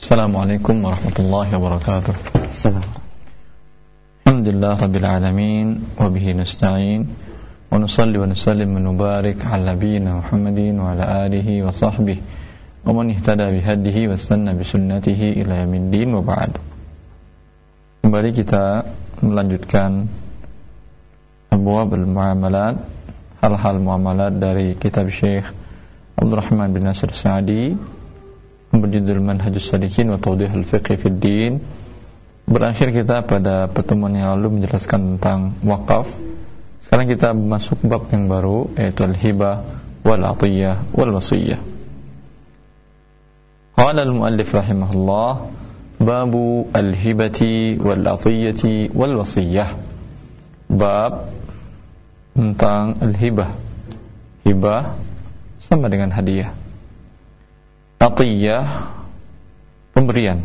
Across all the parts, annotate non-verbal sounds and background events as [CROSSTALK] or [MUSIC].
Assalamualaikum warahmatullahi wabarakatuh Alhamdulillah Rabbil Alamin Wabihi nasta'in Wa nusalli wa nusallim wa nubarik Ala nabiyina Muhammadin Wa ala alihi wa sahbihi Wa man ihtada bihadihi Wa stanna bisunnatihi ila yamin din Wa ba'd Kembali kita melanjutkan Abuab al-muamalat Hal-hal muamalat dari kitab Syekh Abdul Rahman bin Nasir Sa'adi berjudul Manhajus Sadikin wa Tawdih al-Fiqh berakhir kita pada pertemuan yang lalu menjelaskan tentang wakaf. Sekarang kita masuk bab yang baru yaitu al-hibah wal atiyah wal wasiyah qala al-muallif rahimahullah babu al-hibati wal atiyati wal wasiyah bab tentang al-hibah. Hibah sama dengan hadiah atiyah pemberian.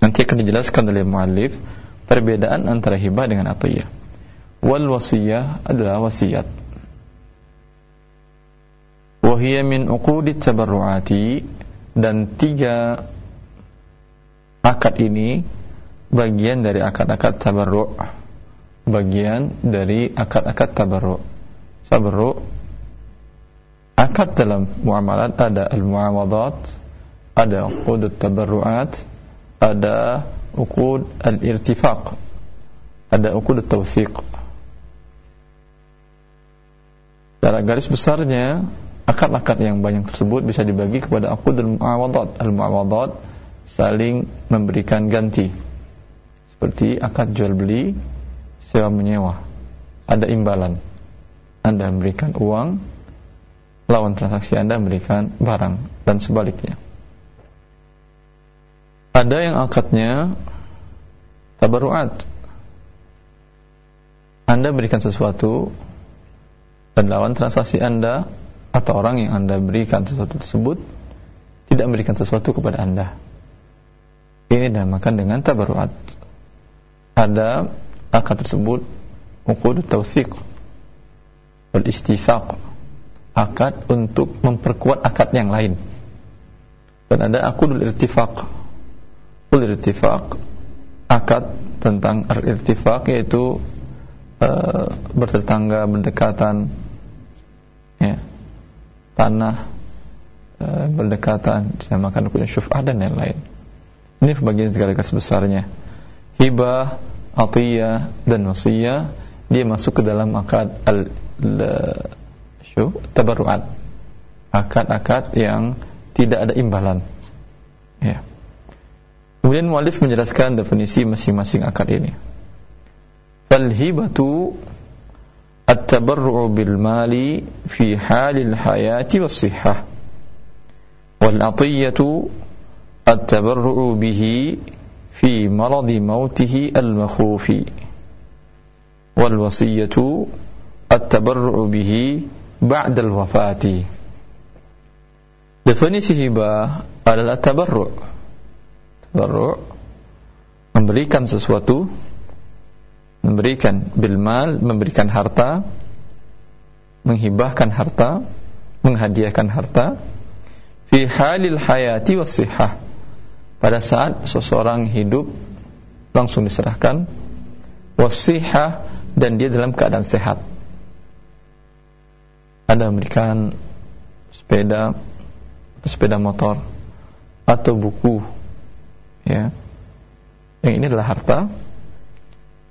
Nanti akan dijelaskan oleh muallif perbedaan antara hibah dengan atiyah. Wal wasiyah adalah wasiat. Wahia min uqudit tabarruati dan tiga akad ini bagian dari akad-akad tabarru' bagian dari akad-akad tabarru' tabarru' akad dalam muamalat ada al-muawadat ada uqud tabarruat ada uqud al-irtifaq ada uqud tawfiq Dalam garis besarnya akad-akad yang banyak tersebut bisa dibagi kepada uqud al-muawadat. Al-muawadat saling memberikan ganti. Seperti akad jual beli sewa menyewa. Ada imbalan. Anda memberikan uang lawan transaksi anda memberikan barang dan sebaliknya ada yang akadnya tabaruat. Anda berikan sesuatu dan lawan transaksi Anda atau orang yang Anda berikan sesuatu tersebut tidak memberikan sesuatu kepada Anda. Ini dinamakan dengan tabaruat. Ada akad tersebut uqud tawthiq wal istifaq akad untuk memperkuat akad yang lain dan ada akudul irtifaq Al-irtifaq. Akad tentang al-irtifaq yaitu uh, bertetangga berdekatan ya tanah uh, berdekatan dinamakan rukun syuf'ah dan lain-lain ini bagian segala garis besarnya. Hibah atiyah dan wasiyah dia masuk ke dalam akad al tabarruat. Akad-akad yang tidak ada imbalan. Ya Kemudian mualif menjelaskan definisi masing-masing akad ini. Fal hibatu at-tabarru'u bil mali fi halil hayati was sihhah. Wal atiyatu at-tabarru'u bihi fi maradi mautihi al-makhufi. Wal wasiyatu at-tabarru'u bihi ba'da al-wafati. Definisi hibah adalah tabarru' tabarru' memberikan sesuatu memberikan bilmal memberikan harta menghibahkan harta menghadiahkan harta. Fi halil hayati wasihah pada saat seseorang hidup langsung diserahkan. Wasihah dan dia dalam keadaan sehat. Anda memberikan sepeda atau sepeda motor atau buku ya. Yang ini adalah harta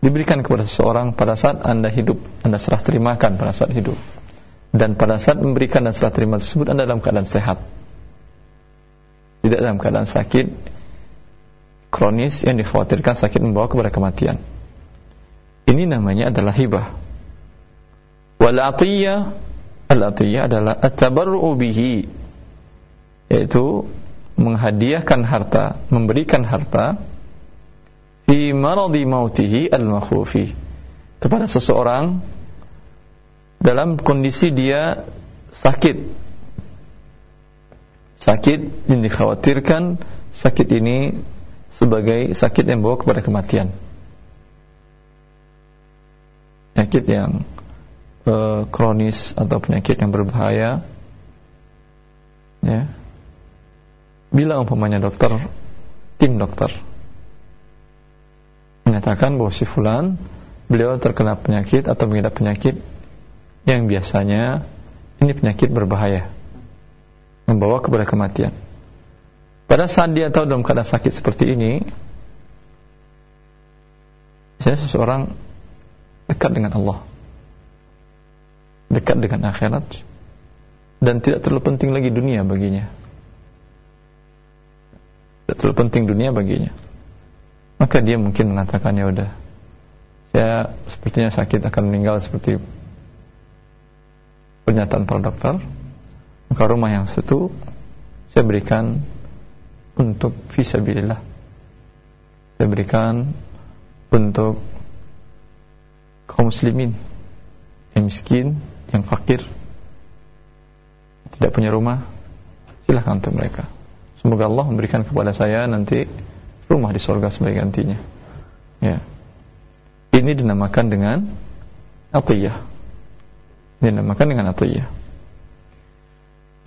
diberikan kepada seseorang pada saat anda hidup anda serah terimakan pada saat hidup. Dan pada saat memberikan dan serah terima tersebut anda dalam keadaan sehat. Tidak dalam keadaan sakit kronis yang dikhawatirkan sakit membawa kepada kematian. Ini namanya adalah hibah. Wal atiyah. Al atiyah adalah at-tabarru'u bihi yaitu menghadiahkan harta, memberikan harta fi maradi mautihi al-makhufi kepada seseorang dalam kondisi dia sakit. Sakit yang dikhawatirkan sakit ini sebagai sakit yang bawa kepada kematian. Penyakit yang uh, kronis atau penyakit yang berbahaya ya bila umpamanya dokter tim dokter. Menyatakan bahwa si fulan beliau terkena penyakit atau mengidap penyakit yang biasanya ini penyakit berbahaya membawa kepada kematian. Pada saat dia tahu dalam keadaan sakit seperti ini saya seseorang dekat dengan Allah dekat dengan akhirat dan tidak terlalu penting lagi dunia baginya terlalu penting dunia baginya. Maka dia mungkin mengatakan ya udah saya sepertinya sakit akan meninggal seperti pernyataan para dokter. Maka rumah yang satu saya berikan untuk visabilillah. Saya berikan untuk kaum muslimin yang miskin, yang fakir tidak punya rumah. Silahkan untuk mereka semoga Allah memberikan kepada saya nanti rumah di surga sebagai gantinya. Ya. Ini dinamakan dengan atiyah. Dinamakan dengan atiyah.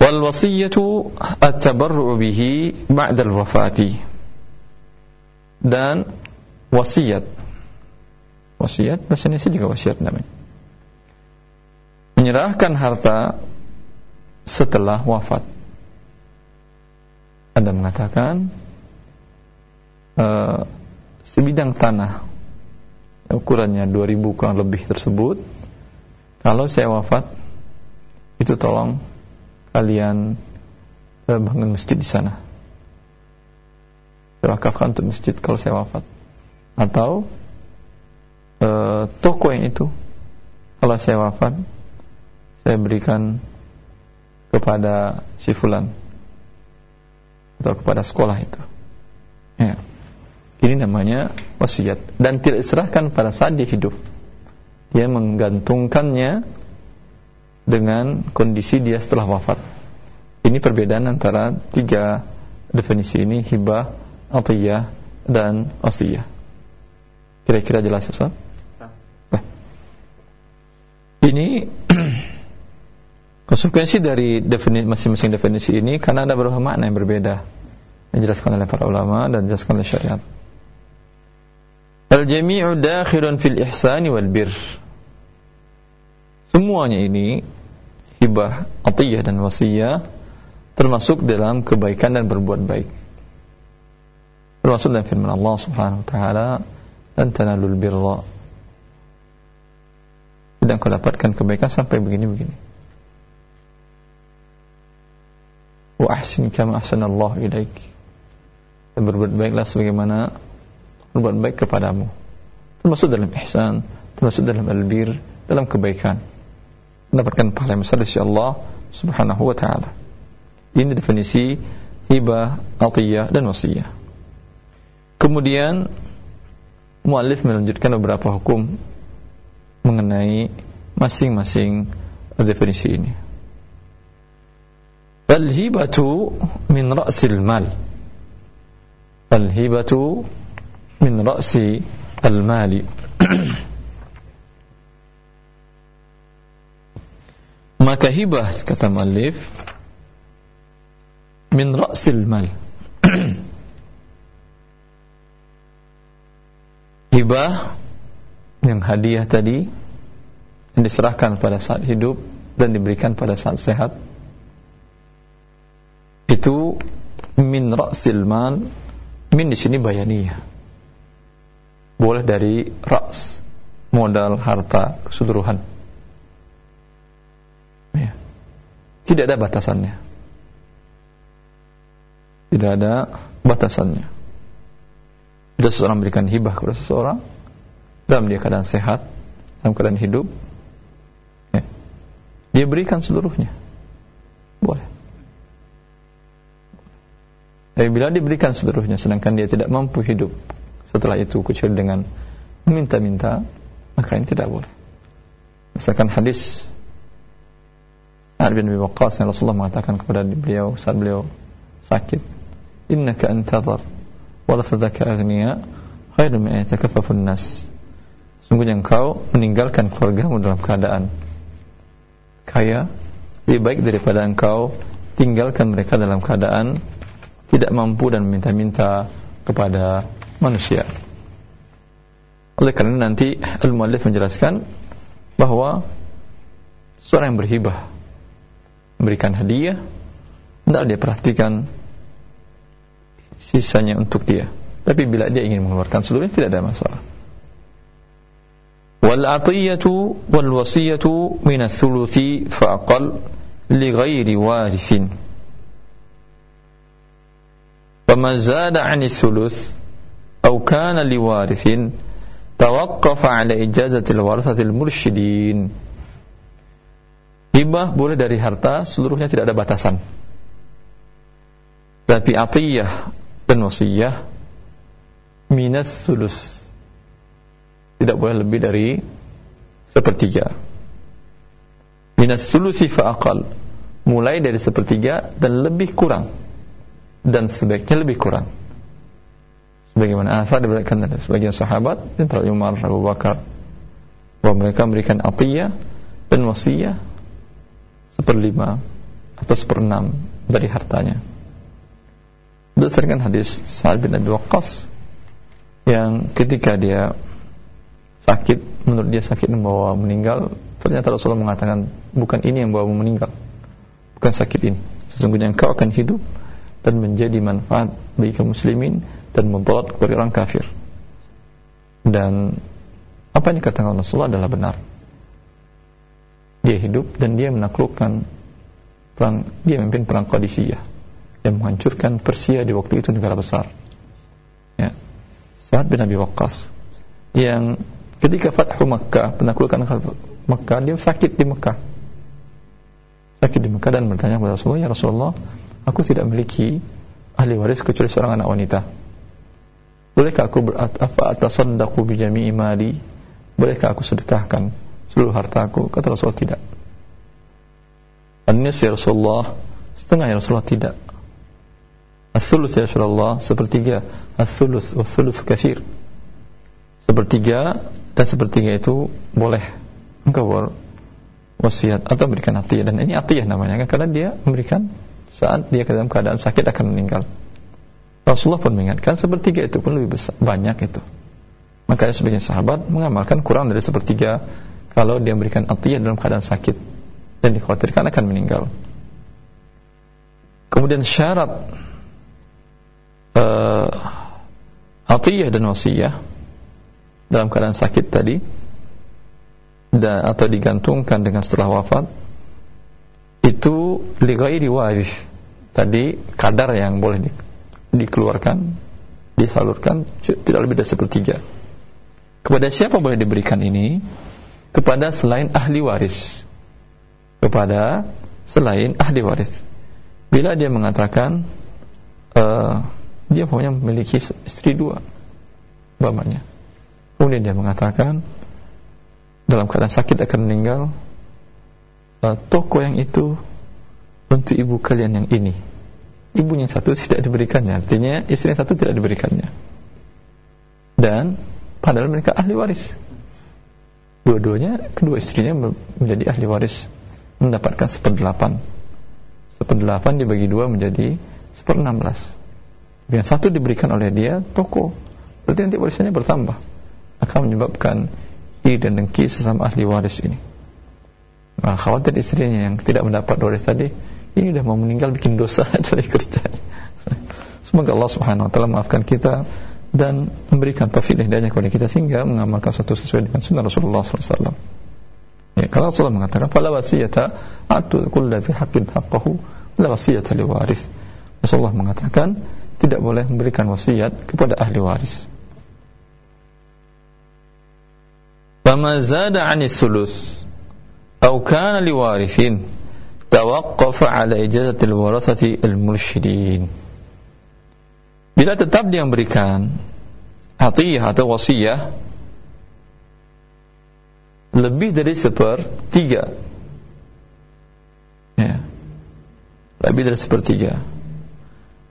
Wal wasiyatu at-tabarru bihi ba'da al-wafati dan wasiat wasiat bahasa Indonesia juga wasiat namanya. Menyerahkan harta setelah wafat ada mengatakan uh, sebidang tanah ukurannya 2000 kurang lebih tersebut kalau saya wafat itu tolong kalian uh, bangun masjid di sana. Wakafkan untuk masjid kalau saya wafat. Atau e, toko yang itu kalau saya wafat saya berikan kepada si fulan atau kepada sekolah itu ya. ini namanya wasiat dan tidak diserahkan pada saat dia hidup dia menggantungkannya dengan kondisi dia setelah wafat ini perbedaan antara tiga definisi ini hibah, atiyah dan wasiyah Kira-kira jelas Ustaz? Nah. Ini konsekuensi dari definisi masing-masing definisi ini karena ada beberapa makna yang berbeda dijelaskan oleh para ulama dan dijelaskan oleh syariat. Al-jami'u dakhilun fil ihsani wal bir. Semuanya ini hibah, atiyah dan wasiyah termasuk dalam kebaikan dan berbuat baik. Termasuk dalam firman Allah Subhanahu wa taala dan tanalul birra tidak kau dapatkan kebaikan sampai begini-begini wa ahsin kama ahsanallahu ilaik. Dan berbuat baiklah sebagaimana berbuat baik kepadamu. Termasuk dalam ihsan termasuk dalam albir dalam kebaikan. Mendapatkan pahala yang besar dari Allah subhanahu wa ta'ala. Ini definisi hibah, atiyah dan wasiyah. Kemudian muallif melanjutkan beberapa hukum mengenai masing-masing definisi ini. Al-hibatu min ra'sil mal. Al-hibatu min ra'si al-mali. [CLEARS THROAT] Maka hibah kata muallif min ra'sil mal. [CLEARS THROAT] hibah yang hadiah tadi yang diserahkan pada saat hidup dan diberikan pada saat sehat itu min ra'sil mal min di sini bayaniyah boleh dari ras modal harta keseluruhan ya. tidak ada batasannya tidak ada batasannya Bila seseorang memberikan hibah kepada seseorang dalam dia keadaan sehat, dalam keadaan hidup, ya, dia berikan seluruhnya. Boleh. Tapi bila diberikan seluruhnya sedangkan dia tidak mampu hidup setelah itu kecuali dengan meminta-minta, maka ini tidak boleh. Misalkan hadis Sa'ad bin Abi Waqqas yang Rasulullah mengatakan kepada beliau saat beliau sakit, "Innaka antazar warathataka aghniya khairu min yatakaffafun nas sungguhnya engkau meninggalkan keluargamu dalam keadaan kaya lebih baik daripada engkau tinggalkan mereka dalam keadaan tidak mampu dan meminta-minta kepada manusia. Oleh karena nanti al-muallif menjelaskan bahwa seorang yang berhibah memberikan hadiah tidak dia perhatikan sisanya untuk dia. Tapi bila dia ingin mengeluarkan seluruhnya tidak ada masalah. Wal atiyatu wal wasiyatu min ats-tsuluthi fa aqall li ghairi warithin. فما زاد عن الثلث أو كان لوارث توقف على إجازة الورثة المرشدين Hibah boleh dari harta, seluruhnya tidak ada batasan. Tapi atiyah dan wasiyah minat sulus. Tidak boleh lebih dari sepertiga. Minat sulusi fa'akal. Mulai dari sepertiga dan lebih kurang. Dan sebaiknya lebih kurang. Sebagaimana asal diberikan dari sebagian sahabat, antara Umar, Abu Bakar, bahwa mereka memberikan atiyah dan wasiyah seperlima atau seperenam dari hartanya. Berdasarkan hadis Sa'ad bin Abi Waqqas yang ketika dia sakit, menurut dia sakit membawa meninggal, ternyata Rasulullah mengatakan bukan ini yang membawa meninggal, bukan sakit ini. Sesungguhnya engkau akan hidup dan menjadi manfaat bagi kaum muslimin dan mudarat kepada orang kafir. Dan apa yang dikatakan Rasulullah adalah benar. Dia hidup dan dia menaklukkan perang dia memimpin perang Qadisiyah yang menghancurkan Persia di waktu itu negara besar. Ya. Sa'ad bin Abi Waqqas yang ketika Fathu Makkah penaklukan Makkah dia sakit di Makkah sakit di Makkah dan bertanya kepada Rasulullah ya Rasulullah aku tidak memiliki ahli waris kecuali seorang anak wanita. Bolehkah aku apa atas bi bijami mali? Bolehkah aku sedekahkan seluruh hartaku kata Rasulullah tidak. Anis ya Rasulullah setengah ya Rasulullah tidak. As-sulus ya Rasulullah sepertiga. As-sulus was-sulus kafir sepertiga dan sepertiga itu boleh engkau wasiat atau memberikan atiyah dan ini atiyah namanya kan karena dia memberikan saat dia dalam keadaan sakit akan meninggal Rasulullah pun mengingatkan sepertiga itu pun lebih besar, banyak itu makanya sebagian sahabat mengamalkan kurang dari sepertiga kalau dia memberikan atiyah dalam keadaan sakit dan dikhawatirkan akan meninggal. Kemudian syarat uh, atiyah dan wasiyah dalam keadaan sakit tadi dan, atau digantungkan dengan setelah wafat itu li ghairi. Tadi kadar yang boleh di, dikeluarkan disalurkan tidak lebih dari sepertiga. Kepada siapa boleh diberikan ini? kepada selain ahli waris kepada selain ahli waris bila dia mengatakan uh, dia punya memiliki istri dua bapaknya kemudian dia mengatakan dalam keadaan sakit akan meninggal uh, toko yang itu untuk ibu kalian yang ini. Ibu yang satu tidak diberikannya artinya istri yang satu tidak diberikannya. Dan padahal mereka ahli waris. Dua-duanya kedua istrinya menjadi ahli waris mendapatkan seperdelapan. Seperdelapan dibagi dua menjadi seperenam belas yang satu diberikan oleh dia toko. Berarti nanti warisannya bertambah. Akan menyebabkan iri dan dengki sesama ahli waris ini. Nah, khawatir istrinya yang tidak mendapat waris tadi ini sudah mau meninggal bikin dosa [LAUGHS] cari kerja semoga Allah subhanahu wa ta'ala maafkan kita dan memberikan taufik dan hidayahnya kepada kita sehingga mengamalkan sesuatu sesuai dengan sunnah Rasulullah SAW. Ya, kalau Rasulullah mengatakan, "Fala wasiyata atu kullu fi haqqin haqqahu, la wasiyata li waris." Rasulullah mengatakan, tidak boleh memberikan wasiat kepada ahli waris. Fama zada 'ani thuluth aw kana li warithin tawaqqafa 'ala ijazati al-warathati al-mursyidin. Bila tetap dia memberikan atiyah atau wasiyah lebih dari sepertiga ya. lebih dari sepertiga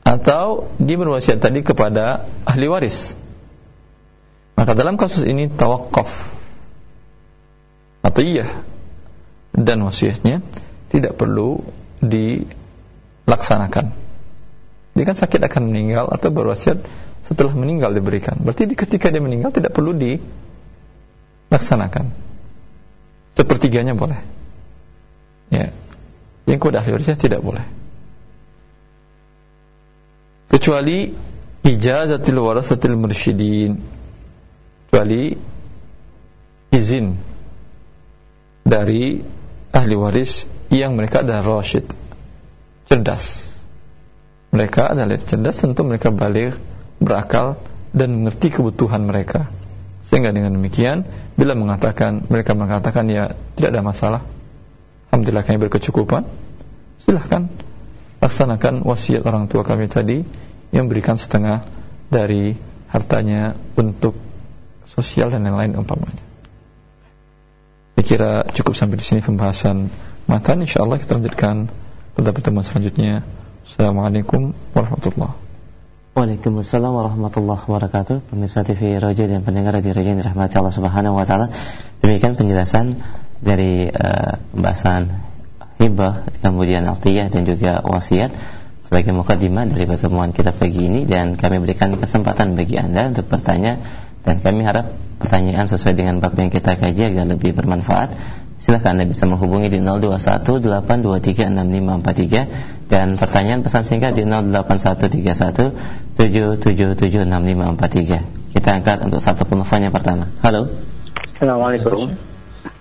atau dia berwasiat tadi kepada ahli waris maka dalam kasus ini tawakuf atiyah dan wasiatnya tidak perlu dilaksanakan dia kan sakit akan meninggal atau berwasiat setelah meninggal diberikan. Berarti ketika dia meninggal tidak perlu dilaksanakan. Sepertiganya boleh. Ya. Yang kepada ahli warisnya tidak boleh. Kecuali ijazatil warasatil mursyidin. Kecuali izin dari ahli waris yang mereka adalah rasyid cerdas. Mereka adalah cerdas tentu mereka balik berakal dan mengerti kebutuhan mereka. Sehingga dengan demikian bila mengatakan mereka mengatakan ya tidak ada masalah. Alhamdulillah kami berkecukupan. Silahkan laksanakan wasiat orang tua kami tadi yang berikan setengah dari hartanya untuk sosial dan lain-lain umpamanya. Saya kira cukup sampai di sini pembahasan matan insyaallah kita lanjutkan pada pertemuan selanjutnya. Assalamualaikum warahmatullahi Waalaikumsalam warahmatullahi wabarakatuh. Pemirsa TV Roja dan pendengar di Roja yang dirahmati Allah subhanahu wa ta'ala. Demikian penjelasan dari uh, pembahasan hibah Kemudian altiyah dan juga wasiat Sebagai mukadimah dari pertemuan kita pagi ini. Dan kami berikan kesempatan bagi anda untuk bertanya. Dan kami harap pertanyaan sesuai dengan bab yang kita kaji agar lebih bermanfaat Silahkan Anda bisa menghubungi di 0218236543 dan pertanyaan pesan singkat di 08131777543. Kita angkat untuk satu penelpon yang pertama. Halo. Assalamualaikum.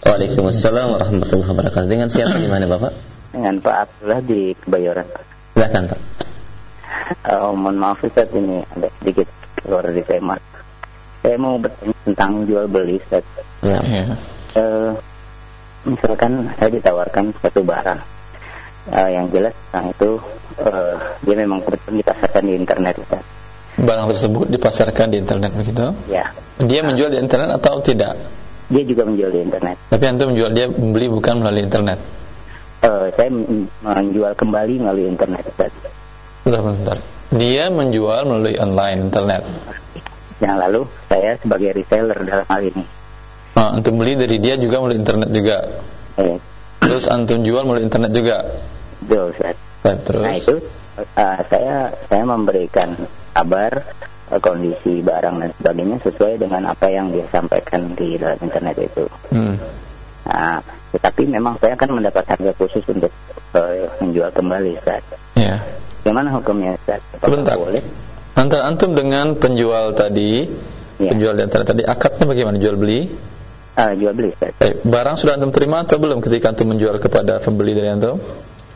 Waalaikumsalam warahmatullahi wabarakatuh. Dengan siapa di mana Bapak? Dengan Pak Abdullah di Kebayoran. Silakan Pak. Uh, mohon maaf Ustaz ini ada sedikit keluar dari tema. Saya mau bertanya tentang jual beli Ustaz. Ya. ya. Uh, misalkan saya ditawarkan satu barang uh, yang jelas tentang itu uh, dia memang kebetulan dipasarkan di internet Ustaz. Barang tersebut dipasarkan di internet begitu? Ya. Dia menjual di internet atau tidak? Dia juga menjual di internet. Tapi antum menjual dia membeli bukan melalui internet? Uh, saya menjual kembali melalui internet Ustaz. Bentar, bentar. Dia menjual melalui online internet. Yang lalu saya sebagai reseller dalam hal ini Nah, antum beli dari dia juga melalui internet juga. Eh. Terus antum jual melalui internet juga. Betul, Ustaz. terus. Nah, itu uh, saya saya memberikan kabar uh, kondisi barang dan sebagainya sesuai dengan apa yang dia sampaikan di dalam internet itu. Hmm. Nah, tetapi memang saya akan mendapat harga khusus untuk uh, menjual kembali, Ustaz. Ya. Gimana hukumnya, Ustaz? Sebentar. Boleh? Antara antum dengan penjual tadi, ya. penjual di internet tadi, akadnya bagaimana? Jual beli? Uh, jual beli, Ustaz. Baik, barang sudah antum terima atau belum ketika antum menjual kepada pembeli dari antum?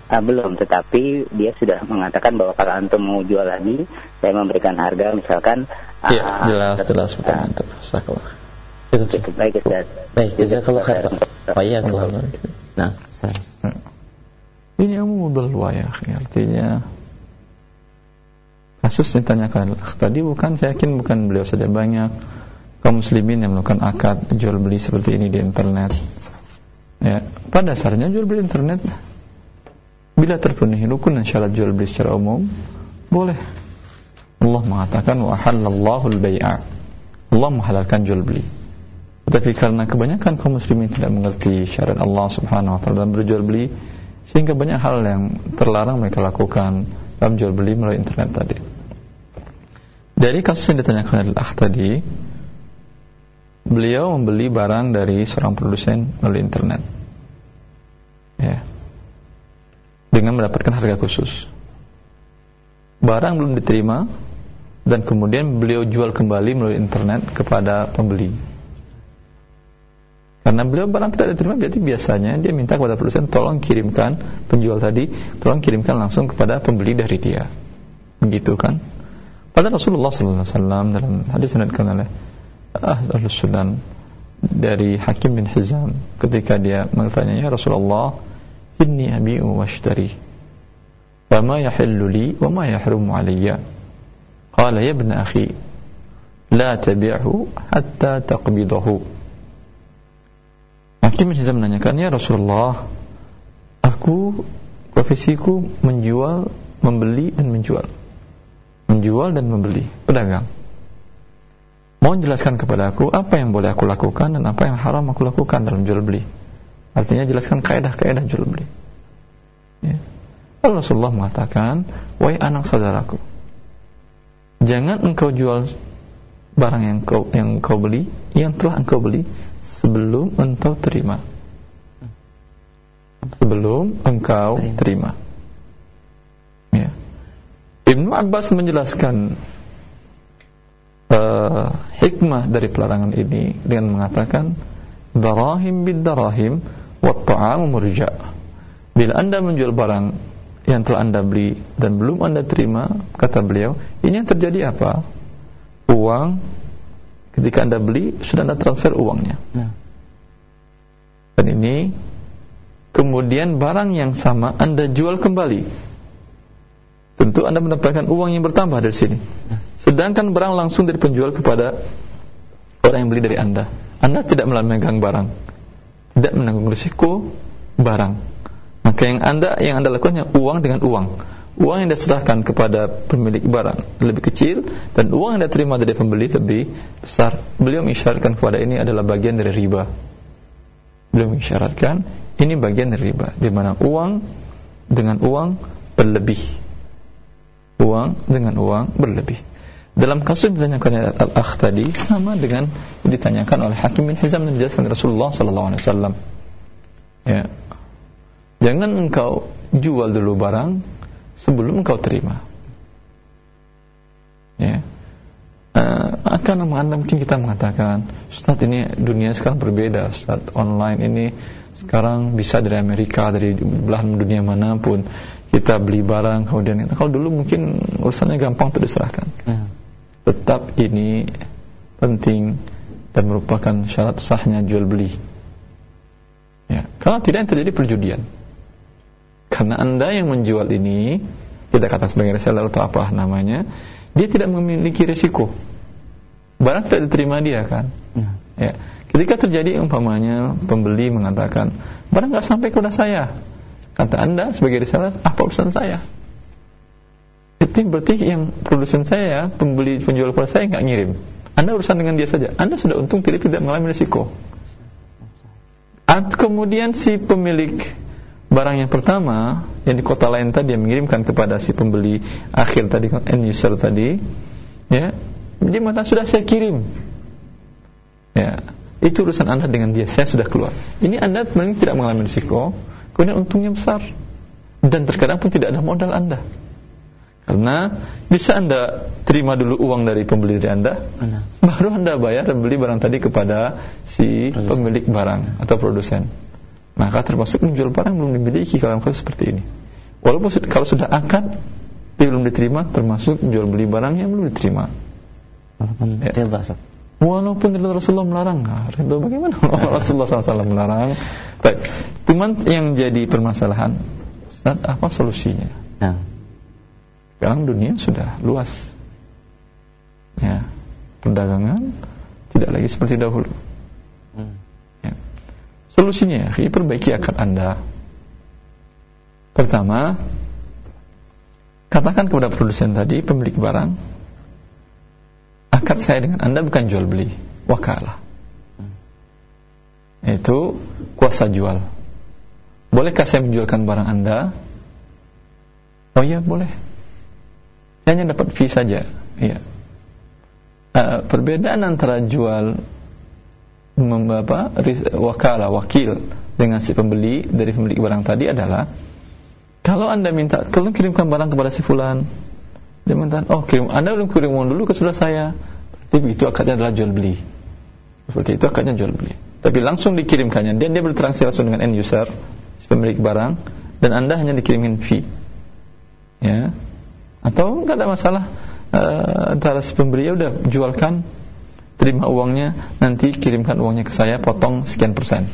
Uh, belum, tetapi dia sudah mengatakan bahwa kalau antum mau jual lagi, saya memberikan harga misalkan Iya, uh, jelas, jelas pertanyaan antum. Sakallah. Cukup baik, Ustaz. Baik, jazakallah khair. Waiyakallah. Nah, saya. Hmm. Ini umumul ya, artinya kasus yang ditanyakan tadi bukan saya yakin bukan beliau saja banyak kaum muslimin yang melakukan akad jual beli seperti ini di internet. Ya pada dasarnya jual beli internet bila terpenuhi rukun dan syarat jual beli secara umum boleh. Allah mengatakan wa halallahu al-bai'a Allah menghalalkan jual beli. Tetapi karena kebanyakan kaum muslimin tidak mengerti syarat Allah Subhanahu wa taala dalam berjual beli sehingga banyak hal yang terlarang mereka lakukan dalam jual beli melalui internet tadi. Dari kasus yang ditanyakan oleh akh tadi, beliau membeli barang dari seorang produsen melalui internet. Ya. Dengan mendapatkan harga khusus. Barang belum diterima dan kemudian beliau jual kembali melalui internet kepada pembeli. Karena beliau barang tidak diterima berarti biasanya dia minta kepada produsen tolong kirimkan penjual tadi tolong kirimkan langsung kepada pembeli dari dia. Begitu kan? Pada Rasulullah SAW dalam hadis yang oleh Ahlul Sunan dari Hakim bin Hizam ketika dia bertanya ya Rasulullah inni abi'u washtari wa ma yahillu li wa ma yahrumu alayya. Qala ya ibn akhi la tabi'hu hatta taqbidahu. Hakim bin Hizam menanyakan ya Rasulullah aku profesiku menjual membeli dan menjual. Menjual dan membeli pedagang Mohon jelaskan kepada aku apa yang boleh aku lakukan dan apa yang haram aku lakukan dalam jual beli. Artinya jelaskan kaedah-kaedah jual beli. Ya. Rasulullah mengatakan, wahai anak saudaraku, jangan engkau jual barang yang kau yang kau beli yang telah engkau beli sebelum engkau terima sebelum engkau terima ya Ibnu Abbas menjelaskan uh, hikmah dari pelarangan ini dengan mengatakan darahim bid darahim wa ta'amu murja. Bila anda menjual barang yang telah anda beli dan belum anda terima kata beliau ini yang terjadi apa? Uang ketika anda beli sudah anda transfer uangnya. Nah. dan ini kemudian barang yang sama anda jual kembali. Tentu anda mendapatkan uang yang bertambah dari sini. Nah. Sedangkan barang langsung dari penjual kepada orang yang beli dari anda anda tidak memegang barang tidak menanggung risiko barang maka yang anda yang anda lakukan uang dengan uang. Uang yang diserahkan kepada pemilik barang lebih kecil dan uang yang terima dari pembeli lebih besar. Beliau mengisyaratkan kepada ini adalah bagian dari riba. Beliau mengisyaratkan ini bagian dari riba, di mana uang dengan uang berlebih. Uang dengan uang berlebih. Dalam kasus ditanyakan Al-Akh tadi sama dengan ditanyakan oleh Hakim bin Hizam dan dijelaskan Rasulullah sallallahu alaihi wasallam. Ya, Jangan engkau jual dulu barang sebelum engkau terima. Ya. Uh, akan anda mungkin kita mengatakan, Ustaz ini dunia sekarang berbeda, Ustaz online ini sekarang bisa dari Amerika, dari belahan dunia mana pun kita beli barang kemudian kalau dulu mungkin urusannya gampang untuk diserahkan. Tetap ini penting dan merupakan syarat sahnya jual beli. Ya, kalau tidak yang terjadi perjudian. Karena Anda yang menjual ini, kita kata sebagai reseller atau apa namanya, dia tidak memiliki risiko. Barang tidak diterima dia kan. Ya. ya. Ketika terjadi umpamanya pembeli mengatakan, barang nggak sampai kepada saya. Kata Anda sebagai reseller, apa urusan saya? Itu berarti yang produsen saya, pembeli penjual kepada saya nggak ngirim. Anda urusan dengan dia saja. Anda sudah untung tidak tidak mengalami risiko. At kemudian si pemilik barang yang pertama yang di kota lain tadi yang mengirimkan kepada si pembeli akhir tadi end user tadi ya dia mengatakan sudah saya kirim ya itu urusan anda dengan dia saya sudah keluar ini anda tidak mengalami risiko kemudian untungnya besar dan terkadang pun tidak ada modal anda karena bisa anda terima dulu uang dari pembeli dari anda baru anda bayar dan beli barang tadi kepada si pemilik barang atau produsen. Maka termasuk menjual barang belum dimiliki kalau kasus seperti ini. Walaupun kalau sudah akad belum diterima termasuk jual beli barang yang belum diterima. Walaupun ya. ridha walaupun Rasulullah melarang. Nah, ridha bagaimana? [LAUGHS] Rasulullah SAW melarang. Baik. Cuman yang jadi permasalahan Ustaz, apa solusinya? Nah. Sekarang dunia sudah luas ya perdagangan tidak lagi seperti dahulu Solusinya, ya, perbaiki akad Anda. Pertama, katakan kepada produsen tadi, pemilik barang, akad saya dengan Anda bukan jual beli, wakalah. Itu kuasa jual. Bolehkah saya menjualkan barang Anda? Oh iya, boleh. Hanya dapat fee saja. Iya. Uh, perbedaan antara jual apa, wakala wakil dengan si pembeli dari pemilik barang tadi adalah kalau anda minta kalau kirimkan barang kepada si fulan dia minta oh kirim anda belum kirim uang dulu ke saudara saya. Berarti itu akadnya adalah jual beli. Seperti itu akadnya jual beli. Tapi langsung dikirimkannya dan dia bertransaksi langsung dengan end user si pemilik barang dan anda hanya dikirimin fee. Ya atau nggak ada masalah. Uh, antara si pembeli ya udah jualkan. Terima uangnya nanti kirimkan uangnya ke saya potong sekian persen.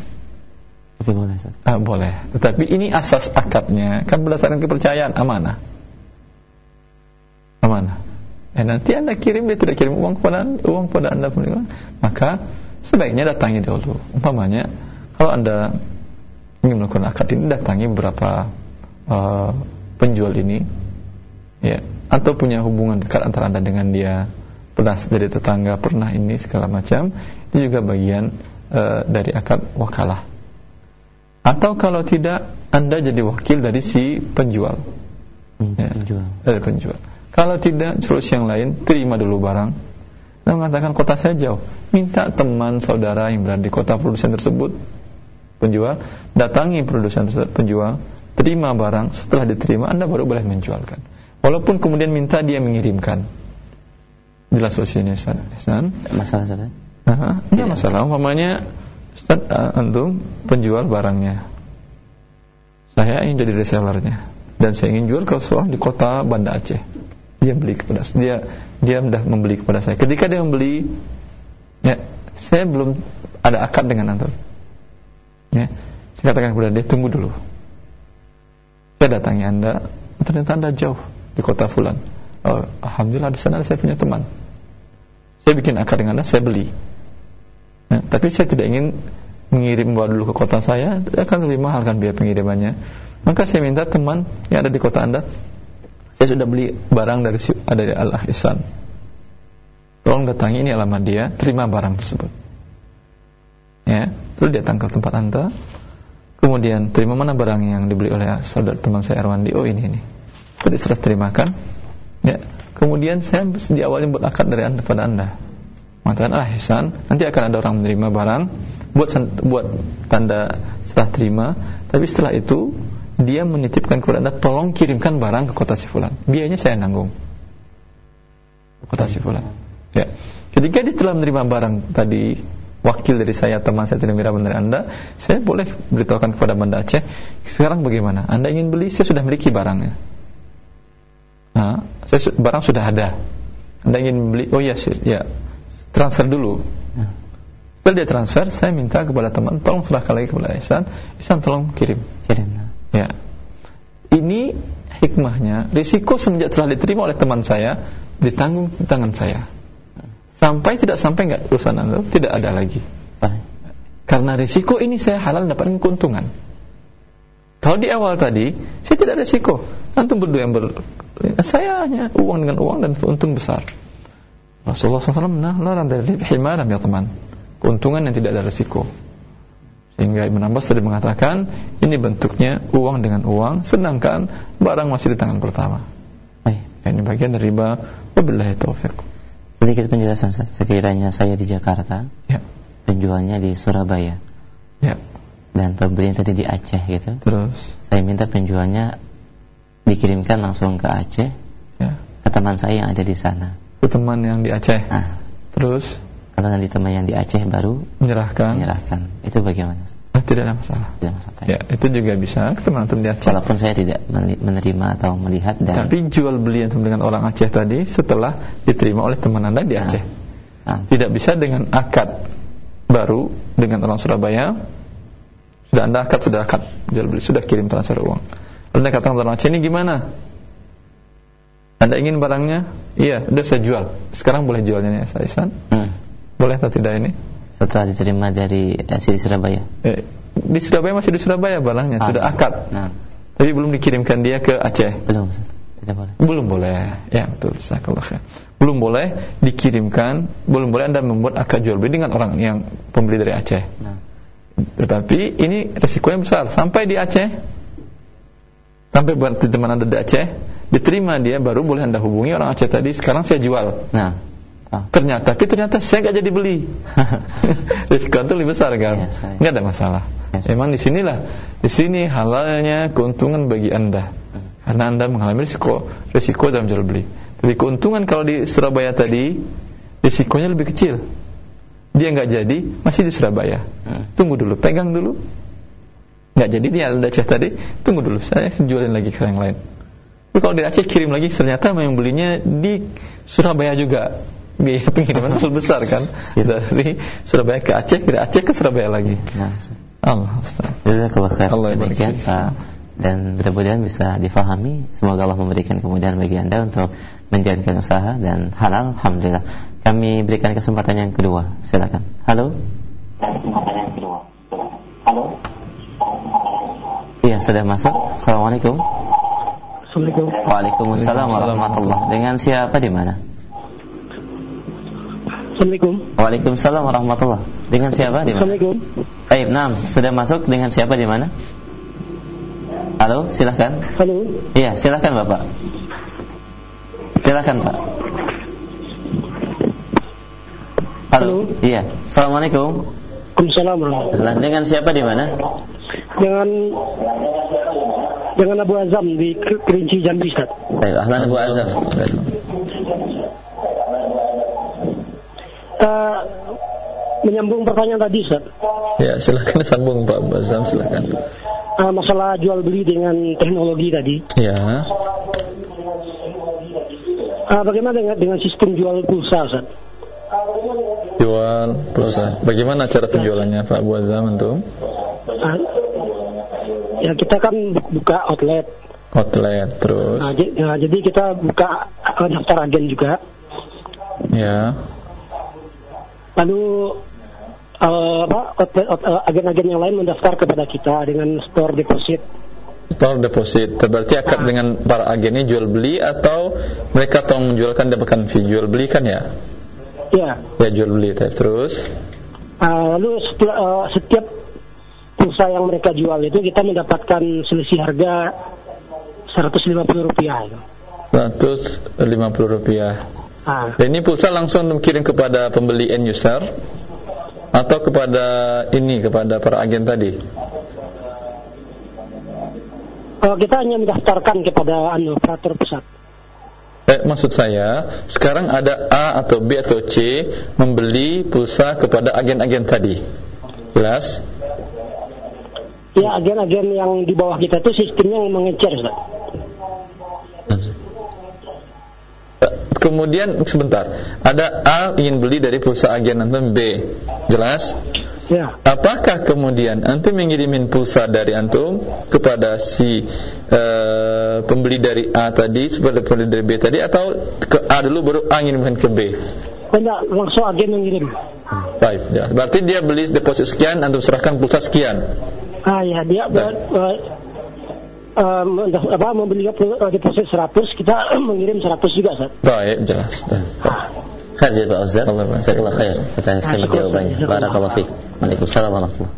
Itu boleh ah, boleh. Tetapi ini asas akadnya. Kan berdasarkan kepercayaan amanah. Amanah. Eh, nanti anda kirim dia tidak kirim uang kepada uang kepada anda pun maka sebaiknya datangi dulu umpamanya kalau anda ingin melakukan akad ini datangi beberapa uh, penjual ini ya atau punya hubungan dekat antara anda dengan dia pernah jadi tetangga, pernah ini segala macam, itu juga bagian uh, dari akad wakalah. Atau kalau tidak, Anda jadi wakil dari si penjual. Hmm, ya, penjual. Dari penjual. Kalau tidak, solusi yang lain, terima dulu barang. Dan mengatakan kota saya jauh. Minta teman saudara yang berada di kota produsen tersebut, penjual, datangi produsen tersebut, penjual, terima barang. Setelah diterima, Anda baru boleh menjualkan. Walaupun kemudian minta dia mengirimkan. Jelas solusinya, Ustaz. Masalah, Ustaz? Nah, enggak masalah. Umpamanya, Ustaz, uh, antum penjual barangnya. Saya ingin jadi resellernya dan saya ingin jual ke seorang di kota Banda Aceh dia beli kepada dia dia sudah membeli kepada saya ketika dia membeli ya saya belum ada akad dengan antum ya saya katakan kepada dia tunggu dulu saya datangi anda ternyata anda jauh di kota Fulan. Oh, alhamdulillah di sana saya punya teman. Saya bikin akad dengan anda saya beli. Nah, tapi saya tidak ingin mengirim bawa dulu ke kota saya akan lebih mahal kan biaya pengirimannya. Maka saya minta teman yang ada di kota anda saya sudah beli barang dari ada di Al Ihsan tolong datangi ini alamat dia terima barang tersebut. Ya lalu datang ke tempat anda. Kemudian terima mana barang yang dibeli oleh saudara teman saya Erwandi? Oh ini ini tadi serah terimakan. Ya. Kemudian saya di awalnya buat akad dari anda pada anda. Mengatakan Al Ihsan nanti akan ada orang menerima barang buat buat tanda serah terima. Tapi setelah itu dia menitipkan kepada anda tolong kirimkan barang ke kota Sifulan biayanya saya nanggung. Kota Sifulan ya. Ketika dia telah menerima barang tadi wakil dari saya teman saya tidak barang dari anda saya boleh beritahukan kepada Banda Aceh sekarang bagaimana? Anda ingin beli? Saya sudah memiliki barangnya nah saya barang sudah ada. Anda ingin beli? Oh ya ya. Transfer dulu. Setelah dia transfer saya minta kepada teman tolong serahkan lagi kepada Ihsan. Ihsan tolong kirim. Kirim Ya. Ini hikmahnya, risiko semenjak telah diterima oleh teman saya ditanggung di tangan saya. Sampai tidak sampai enggak urusan Anda tidak ada lagi. Karena risiko ini saya halal dapat keuntungan. Kalau di awal tadi, saya tidak ada risiko. Antum berdua yang ber... Saya hanya uang dengan uang dan untung besar. Rasulullah SAW melarang dari himaram ya teman. Keuntungan yang tidak ada risiko. Sehingga Ibn Abbas tadi mengatakan ini bentuknya uang dengan uang sedangkan barang masih di tangan pertama. Baik. Ini bagian dari riba. Wabillahi taufiq. Sedikit penjelasan sekiranya saya di Jakarta, ya. penjualnya di Surabaya, ya. Dan pembelian tadi di Aceh gitu. Terus saya minta penjualnya dikirimkan langsung ke Aceh, ya. ke teman saya yang ada di sana. Ke teman yang di Aceh. Nah. Terus kalau nanti teman yang di Aceh baru menyerahkan menyerahkan itu bagaimana oh, tidak ada masalah tidak masalah ya itu juga bisa teman teman di Aceh walaupun saya tidak menerima atau melihat dan tapi jual beli antum dengan orang Aceh tadi setelah diterima oleh teman anda di Aceh nah. Nah. tidak bisa dengan akad baru dengan orang Surabaya sudah anda akad sudah akad jual beli sudah kirim transfer uang lalu anda katakan orang Aceh ini gimana anda ingin barangnya iya sudah saya jual sekarang boleh jualnya ya saya hmm boleh atau tidak ini? Setelah diterima dari eh, di Surabaya. Eh, di Surabaya masih di Surabaya barangnya, ah, sudah akad. Nah. Tapi belum dikirimkan dia ke Aceh. Belum, tidak boleh. Belum boleh. Ya, betul. Sakallah. Belum boleh dikirimkan, belum boleh Anda membuat akad jual beli dengan orang yang pembeli dari Aceh. Nah. Tetapi ini resikonya besar. Sampai di Aceh, sampai berarti teman Anda di Aceh, diterima dia baru boleh Anda hubungi orang Aceh tadi, sekarang saya jual. Nah Ah. Ternyata, tapi ternyata saya nggak jadi beli. [LAUGHS] Risiko itu lebih besar kan? Yes, nggak ada masalah. Yes. Memang di sinilah, di sini halalnya keuntungan bagi anda, karena anda mengalami risiko, risiko dalam jual beli. Tapi keuntungan kalau di Surabaya tadi, risikonya lebih kecil. Dia nggak jadi, masih di Surabaya. Hmm. Tunggu dulu, pegang dulu. Nggak jadi dia ada Aceh tadi, tunggu dulu, saya jualin lagi ke yang lain. Tapi kalau di Aceh kirim lagi, ternyata yang belinya di Surabaya juga. Biaya [LAUGHS] pengiriman [LAUGHS] lebih besar kan? Dari Surabaya ke Aceh dari Aceh ke Surabaya lagi. Nah, Allah Jazakallah khair. Allah demikian Pak. Dan mudah-mudahan bisa difahami. Semoga Allah memberikan kemudahan bagi anda untuk menjalankan usaha dan halal Alhamdulillah kami berikan kesempatan yang kedua silakan halo halo iya sudah masuk Assalamualaikum Assalamualaikum Waalaikumsalam warahmatullahi Dengan siapa di mana? Assalamualaikum. Waalaikumsalam warahmatullah. Dengan siapa di mana? Assalamualaikum. Baik, Nam, sudah masuk dengan siapa di mana? Halo, silahkan. Halo. Iya, silahkan Bapak. Silakan Pak. Halo. Halo. Iya. Assalamualaikum. Waalaikumsalam. Dengan siapa di mana? Dengan dengan Abu Azam di Kerinci Jambi Ustaz. Baik, ahlan Abu Azam. Uh, menyambung pertanyaan tadi Ustaz. Ya, silakan sambung Pak Abu Azam, silakan. Uh, masalah jual beli dengan teknologi tadi. Ya. Uh, bagaimana dengan, dengan sistem jual pulsa Ustaz? Jual pulsa. Bagaimana cara penjualannya Pak Abu Azam itu? Uh, ya kita kan buka outlet. Outlet terus. Nah, nah, jadi kita buka daftar agen juga. Ya. Lalu uh, apa agen-agen yang lain mendaftar kepada kita dengan store deposit. Store deposit. Berarti akad nah. dengan para agen ini jual beli atau mereka tolong menjualkan dapatkan fee jual beli kan ya? Ya. Ya jual beli terus. Uh, lalu setiap, uh, setiap pulsa yang mereka jual itu kita mendapatkan selisih harga 150 rupiah. 150 rupiah. Ah. Dan ini pulsa langsung dikirim kepada pembeli end user atau kepada ini kepada para agen tadi? Oh, kita hanya mendaftarkan kepada anu operator pusat. Eh, maksud saya, sekarang ada A atau B atau C membeli pulsa kepada agen-agen tadi. Jelas? Ya agen-agen yang di bawah kita itu sistemnya yang mengecer Ustaz. Kemudian sebentar, ada A ingin beli dari pulsa agen antum B, jelas? Ya. Apakah kemudian antum mengirimin pulsa dari antum kepada si uh, pembeli dari A tadi, seperti pembeli dari B tadi, atau ke A dulu baru A ngirimkan ke B? Tidak, langsung agen yang ngirim. Baik, ya. berarti dia beli deposit sekian, antum serahkan pulsa sekian. Ah ya dia ber, uh, uh, apa membeli deposit 100 kita [CLEARS THROAT] mengirim 100 juga Ustaz. Baik jelas. Hadir Pak Ustaz. Jazakallahu khair. Kita simak jawabannya. Barakallahu fiik. Waalaikumsalam warahmatullahi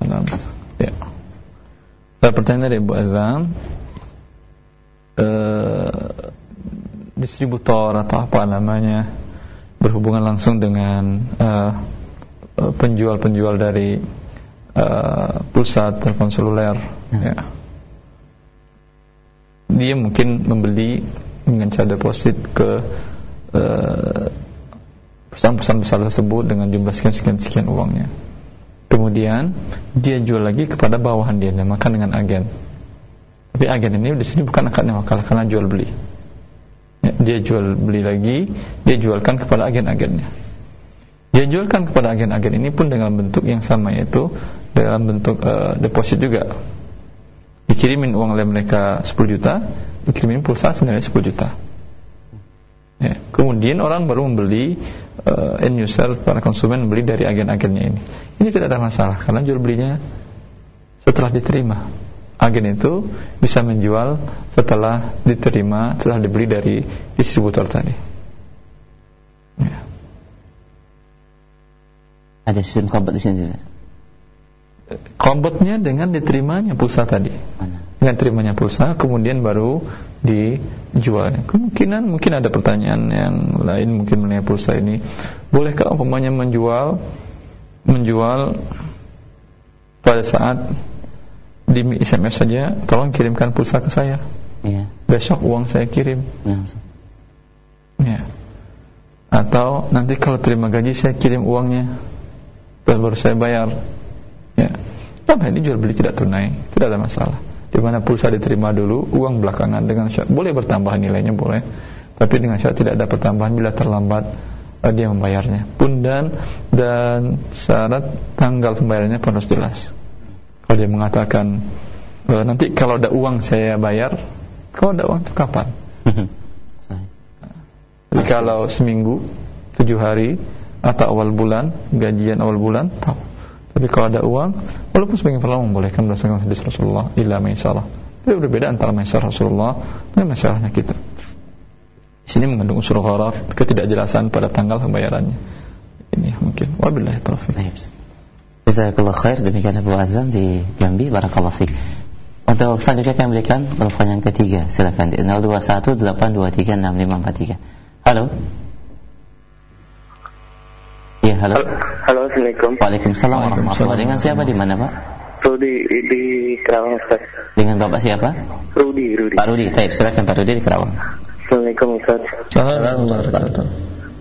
wabarakatuh. Ya. Pertanyaan dari Bu Azam uh, distributor atau apa namanya berhubungan langsung dengan penjual-penjual uh, dari uh, pulsa telepon seluler ya. ya. dia mungkin membeli dengan cara deposit ke uh, perusahaan-perusahaan besar tersebut dengan jumlah sekian-sekian-sekian uangnya. Kemudian dia jual lagi kepada bawahan dia namakan dengan agen. Tapi agen ini di sini bukan akadnya makalah karena jual beli. Ya, dia jual beli lagi dia jualkan kepada agen-agennya. Dia jualkan kepada agen-agen ini pun dengan bentuk yang sama yaitu dalam bentuk uh, deposit juga. Dikirimin uang oleh mereka 10 juta dikirimin pulsa senilai 10 juta. Ya. kemudian orang baru membeli uh, end user para konsumen membeli dari agen-agennya ini ini tidak ada masalah karena jual belinya setelah diterima agen itu bisa menjual setelah diterima setelah dibeli dari distributor tadi ya. ada sistem kompet di sini Kompetnya dengan diterimanya pulsa tadi. Mana? Dengan terimanya pulsa, kemudian baru dijualnya. Kemungkinan mungkin ada pertanyaan yang lain mungkin mengenai pulsa ini. Bolehkah umpamanya menjual menjual pada saat di SMS saja, tolong kirimkan pulsa ke saya. Iya. Besok uang saya kirim. Ya. ya. Atau nanti kalau terima gaji saya kirim uangnya, baru saya bayar Ya. Sama ini jual beli tidak tunai, tidak ada masalah. Di mana pulsa diterima dulu, uang belakangan dengan syarat boleh bertambah nilainya boleh, tapi dengan syarat tidak ada pertambahan bila terlambat uh, dia membayarnya. Pun dan dan syarat tanggal pembayarannya pun harus jelas. Kalau dia mengatakan e, nanti kalau ada uang saya bayar, kalau ada uang itu kapan? [LAUGHS] Jadi kalau seminggu, tujuh hari atau awal bulan, gajian awal bulan, tahu tapi kalau ada uang, walaupun sebagian ulama membolehkan berdasarkan hadis Rasulullah illa maisarah. Itu berbeda antara maisarah Rasulullah dan maisarahnya kita. Di sini mengandung unsur gharar, ketidakjelasan pada tanggal pembayarannya. Ini mungkin. Wabillahi taufiq. Jazakallah khair demikian Abu Azam di Jambi barakallahu fiik. Untuk selanjutnya kami berikan telepon yang ketiga. Silakan di 0218236543. Halo. Halo. Halo, Assalamualaikum. Waalaikumsalam warahmatullahi Dengan siapa di mana, Pak? Rudi di Kerawang, Ustaz. Dengan Bapak siapa? Rudi, Rudi. Pak Rudi. Taib, silakan Pak Rudi di Kerawang. Assalamualaikum, Ustaz. Assalamualaikum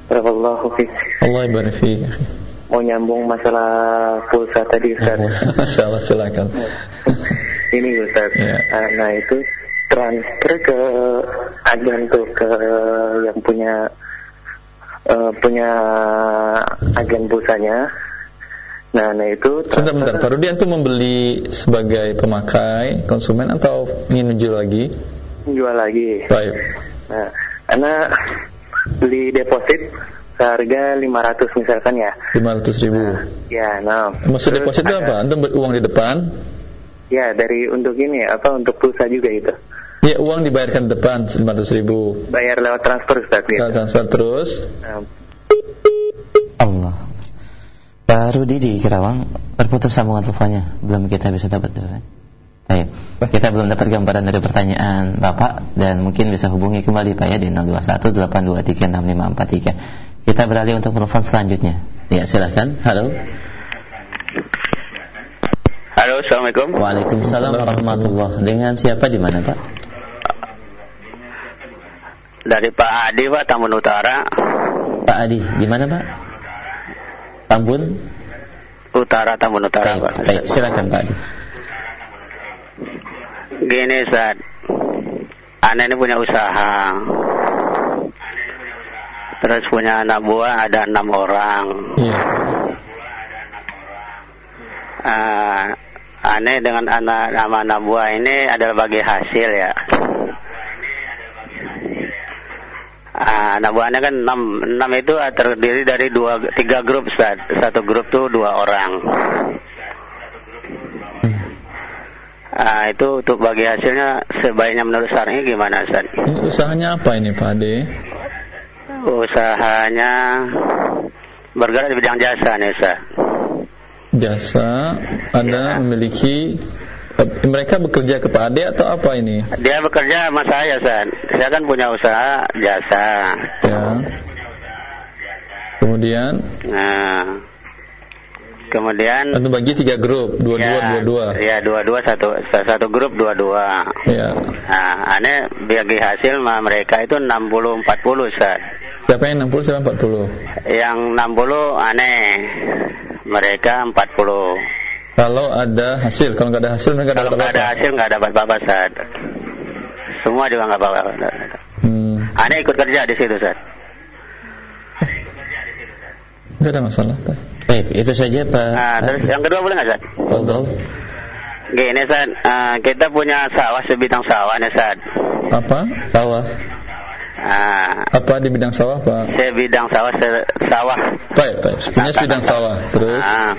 Barakallahu fiik. Allah ibarik fiik. Mau nyambung masalah pulsa tadi, Ustaz. [LAUGHS] Masya Allah, silakan. [LAUGHS] Ini, Ustaz. Ya. Ah, Nah, itu transfer ke agen tuh ke yang punya eh, punya agen pulsanya. Nah, nah itu Sebentar, bentar. Pak Rudi itu membeli sebagai pemakai, konsumen atau ingin menjual lagi? jual lagi. Baik. Nah, karena beli deposit seharga 500 misalkan ya. 500 ribu. Ya, nah. Maksud Terus deposit itu apa? Antum beruang di depan, Ya, dari untuk ini apa untuk pulsa juga itu. Ya uang dibayarkan di depan 500 ribu. Bayar lewat transfer Ustaz gitu. Kalau transfer terus, Nah, Allah. Pak Rudi di Kerawang terputus sambungan teleponnya. Belum kita bisa dapat. Baik. Kita belum dapat gambaran dari pertanyaan Bapak dan mungkin bisa hubungi kembali Pak ya di 0218236543. Kita beralih untuk telepon selanjutnya. Ya, silakan. Halo. Halo, Assalamualaikum. Waalaikumsalam warahmatullahi Dengan siapa di mana, Pak? Dari Pak Adi, Pak, Tamun Utara. Pak Adi, di mana, Pak? Tambun? Utara, Tamun Utara, Baik, Pak. baik, silakan Pak Adi. Gini, Ustaz. Anda ini punya usaha. Terus punya anak buah ada enam orang. iya. Ah, aneh dengan anak nama anak buah ini adalah bagi hasil ya. Ah, anak buahnya kan enam, enam itu terdiri dari dua tiga grup Ustaz. Satu grup tuh dua orang. Ah, itu untuk bagi hasilnya sebaiknya menurut syar'i gimana Ustaz? Usahanya apa ini Pak Ade? Usahanya bergerak di bidang jasa nih Ustaz. Jasa, Anda memiliki eh, mereka bekerja ke Pak Ade atau apa ini? Dia bekerja sama saya, San. Saya kan punya usaha jasa. Ya. Kemudian Nah, kemudian Anda bagi tiga grup, dua dua ya, dua dua. Ya, dua-dua satu satu grup dua-dua. Ya. Nah, aneh bagi hasil mereka itu 60 40, San. Siapa yang 60 siapa 40? Yang 60 aneh. Mereka 40. Kalau ada hasil, kalau nggak ada hasil mereka Kalau dapat nggak ada hasil nggak dapat apa-apa, San. Semua juga nggak apa-apa. Hmm, Aneh ikut kerja di situ, San. nggak ada masalah. Pak. Baik, itu saja Pak. Nah, terus yang kedua boleh nggak, San? Fadol. Gini, San. Eh, kita punya sawah sebidang sawah nih, San. Apa? Sawah. Ah, Apa di bidang sawah, Pak? sebidang sawah se- sawah. Baik, baik. Punya sebidang sawah. Terus, Ah.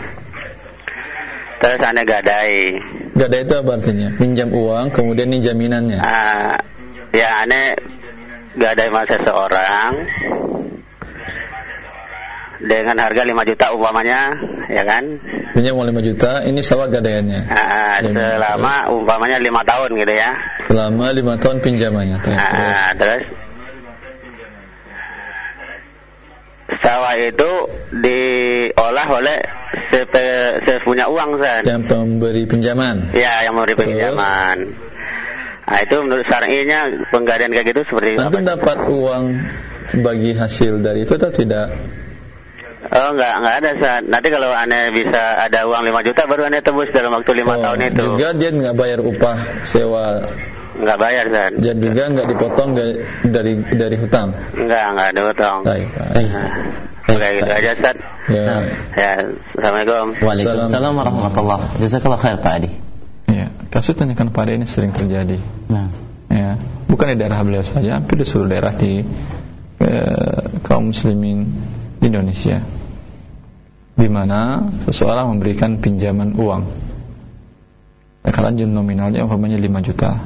Terus aneh gadai. ada itu apa artinya? Minjam uang, kemudian ini jaminannya. Ah, ya aneh gadai sama seseorang dengan harga 5 juta umpamanya, ya kan? Minjam uang 5 juta, ini sawah gadaiannya. Jaminan. selama umpamanya lima tahun gitu ya. Selama 5 tahun pinjamannya. Terus. Ah, terus sawah itu diolah oleh sepe, sepunya uang San. Yang pemberi pinjaman. Ya, yang memberi Terus? pinjaman. Nah, itu menurut syar'inya penggadaian kayak gitu seperti Nanti apa? dapat uang bagi hasil dari itu atau tidak? Oh, enggak, enggak ada, San. Nanti kalau aneh bisa ada uang 5 juta baru aneh tebus dalam waktu 5 Oh, tahun itu. Juga dia nggak bayar upah sewa Enggak bayar, San. dan juga nggak dipotong dari dari hutang. Enggak, enggak ada utang. Baik. Baik. Nah, kayak gitu aja. Ya. Ya, Assalamualaikum. Waalaikumsalam warahmatullahi Jazakallah khair Pak Adi. ya. Kasus tanyakan pada ini sering terjadi. Nah, Ya. Bukan di daerah beliau saja, hampir di seluruh daerah di eh, kaum muslimin di Indonesia. Di mana seseorang memberikan pinjaman uang. Ya, kalau nominalnya umpamanya 5 juta.